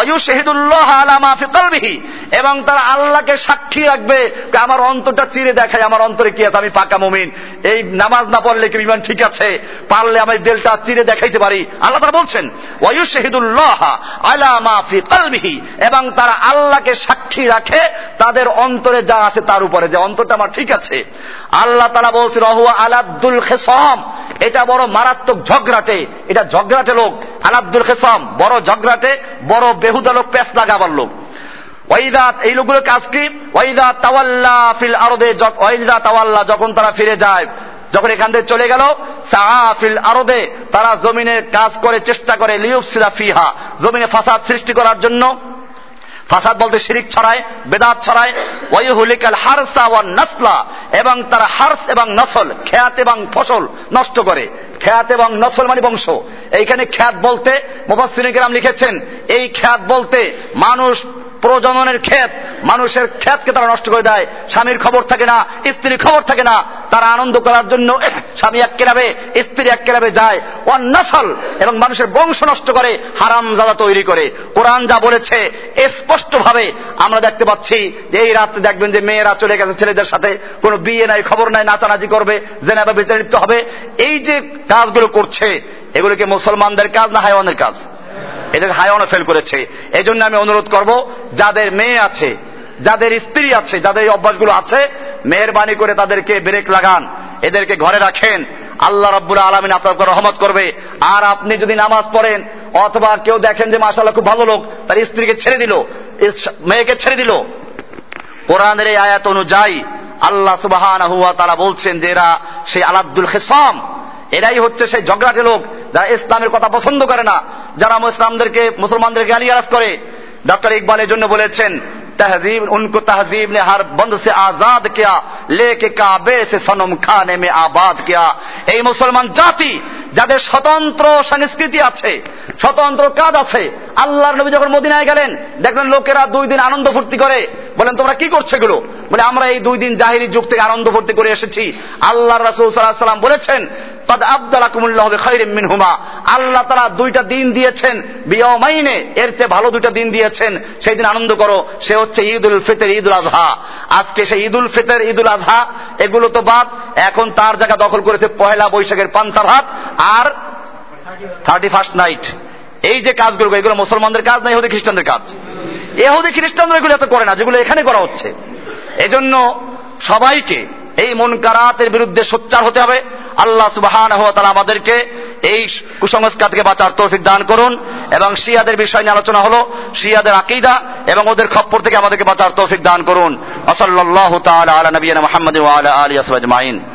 Speaker 1: অয়ু শহীদুল্লাহ আলামা ফিকলবিহি এবং তারা আল্লাহকে সাক্ষী রাখবে আমার অন্তরটা চিরে দেখায় আমার অন্তরে কি আছে আমি পাকা মমিন এই নামাজ না পড়লে কি বিমান ঠিক আছে পারলে আমি দেলটা চিরে দেখাইতে পারি আল্লাহ তারা বলছেন আলা এবং তারা আল্লাহকে সাক্ষী রাখে তাদের অন্তরে যা আছে তার উপরে যে অন্তরটা আমার ঠিক আছে আল্লাহ তারা বলছে রহুয়া আলাদুল খেসম এটা বড় মারাত্মক ঝগড়াটে এটা ঝগড়াটে লোক আলাদুল খেসম বড় ঝগড়াটে বড় বেহুদা লোক পেস লাগাবার লোক ওয়াইদাত এই লোকগুলোর কাজ ওয়াইদা তাওয়াল্লা ফিল আরদে ওয়াইদা তাওয়াল্লা যখন তারা ফিরে যায় যখন এখান থেকে চলে গেল সাহাফিল আরদে তারা জমিনে কাজ করে চেষ্টা করে লিউফসিরা ফিহা জমিনে ফাসাদ সৃষ্টি করার জন্য ফাসাদ বলতে শিরিক ছড়ায় বেদাত ছড়ায় ওয়াইহুলিকাল হারসা ওয়ান নাসলা এবং তারা হার্স এবং নসল খ্যাত এবং ফসল নষ্ট করে খ্যাত এবং নসল মানে বংশ এইখানে খ্যাত বলতে মুফাসিন লিখেছেন এই খ্যাত বলতে মানুষ প্রজননের ক্ষেত মানুষের ক্ষেতকে তারা নষ্ট করে দেয় স্বামীর খবর থাকে না স্ত্রীর খবর থাকে না তারা আনন্দ করার জন্য স্বামী এক কেরাবে স্ত্রী এক কেরাবে যায় অন্যাসল এবং মানুষের বংশ নষ্ট করে হারাম জাদা তৈরি করে কোরআন যা বলেছে স্পষ্টভাবে আমরা দেখতে পাচ্ছি যে এই রাত্রে দেখবেন যে মেয়েরা চলে গেছে ছেলেদের সাথে কোনো বিয়ে নাই খবর নাই নাচানাচি করবে জেনাবে বিচারিত হবে এই যে কাজগুলো করছে এগুলোকে মুসলমানদের কাজ না হায়ওয়ানের কাজ হায় হায়ানো ফেল করেছে এই জন্য আমি অনুরোধ করব যাদের মেয়ে আছে যাদের স্ত্রী আছে যাদের এই অভ্যাসগুলো আছে মেহরবানি করে তাদেরকে ব্রেক লাগান এদেরকে ঘরে রাখেন আল্লাহ রব্বুল আলমিন আপনার করে রহমত করবে আর আপনি যদি নামাজ পড়েন অথবা কেউ দেখেন যে মাসা খুব ভালো লোক তার স্ত্রীকে ছেড়ে দিল মেয়েকে ছেড়ে দিল কোরআনের এই আয়াত অনুযায়ী আল্লাহ সুবাহান হুয়া তারা বলছেন যে এরা সেই আলাদুল খেসম এরাই হচ্ছে সেই ঝগড়াটে লোক যারা ইসলামের কথা পছন্দ করে না যারা মুসলামদেরকে মুসলমানদেরকে গালিয়ারাজ করে ডক্টর ইকবালের জন্য বলেছেন তহজিব उनको তহজিব নে हर বন্ধ সে আজাদ কে लेके কাবে সে সনম খানে মে আবাদ किया এই মুসলমান জাতি যাদের স্বতন্ত্র সংস্কৃতি আছে স্বতন্ত্র কাজ আছে আল্লাহর নবী যখন মদিনায় গেলেন দেখলেন লোকেরা দুই দিন আনন্দ ফুর্তি করে বলেন তোমরা কি করছো এগুলো বলে আমরা এই দুই দিন জাহিরি যুগ থেকে আনন্দ ভর্তি করে এসেছি আল্লাহ রাসুল সাল্লাহ সাল্লাম বলেছেন তাদ আবদালা কুমুল্লাহ হবে খৈরিম হুমা আল্লাহ তারা দুইটা দিন দিয়েছেন বিয়মাইনে এর চেয়ে ভালো দুইটা দিন দিয়েছেন সেই দিন আনন্দ করো সে হচ্ছে ঈদ উল ফিতর ঈদ উল আজহা আজকে সে ঈদ উল ফিতর ঈদ উল আজহা এগুলো তো বাদ এখন তার জায়গা দখল করেছে পয়লা বৈশাখের পান্তা ভাত আর থার্টি ফার্স্ট নাইট এই যে কাজগুলো এগুলো মুসলমানদের কাজ নাই ইহুদি খ্রিস্টানদের কাজ এ এহুদি খ্রিস্টানরা এগুলো এত করে না যেগুলো এখানে করা হচ্ছে এজন্য সবাইকে এই মনকারাতের বিরুদ্ধে সোচ্চার হতে হবে আল্লাহ সুবাহান তারা আমাদেরকে এই কুসংস্কার থেকে বাঁচার তৌফিক দান করুন এবং শিয়াদের বিষয় নিয়ে আলোচনা হলো শিয়াদের আকিদা এবং ওদের খপ্পর থেকে আমাদেরকে বাঁচার তৌফিক দান করুন আসল্লাহ তাল আলা নবীন মোহাম্মদ আলা আলী মাইন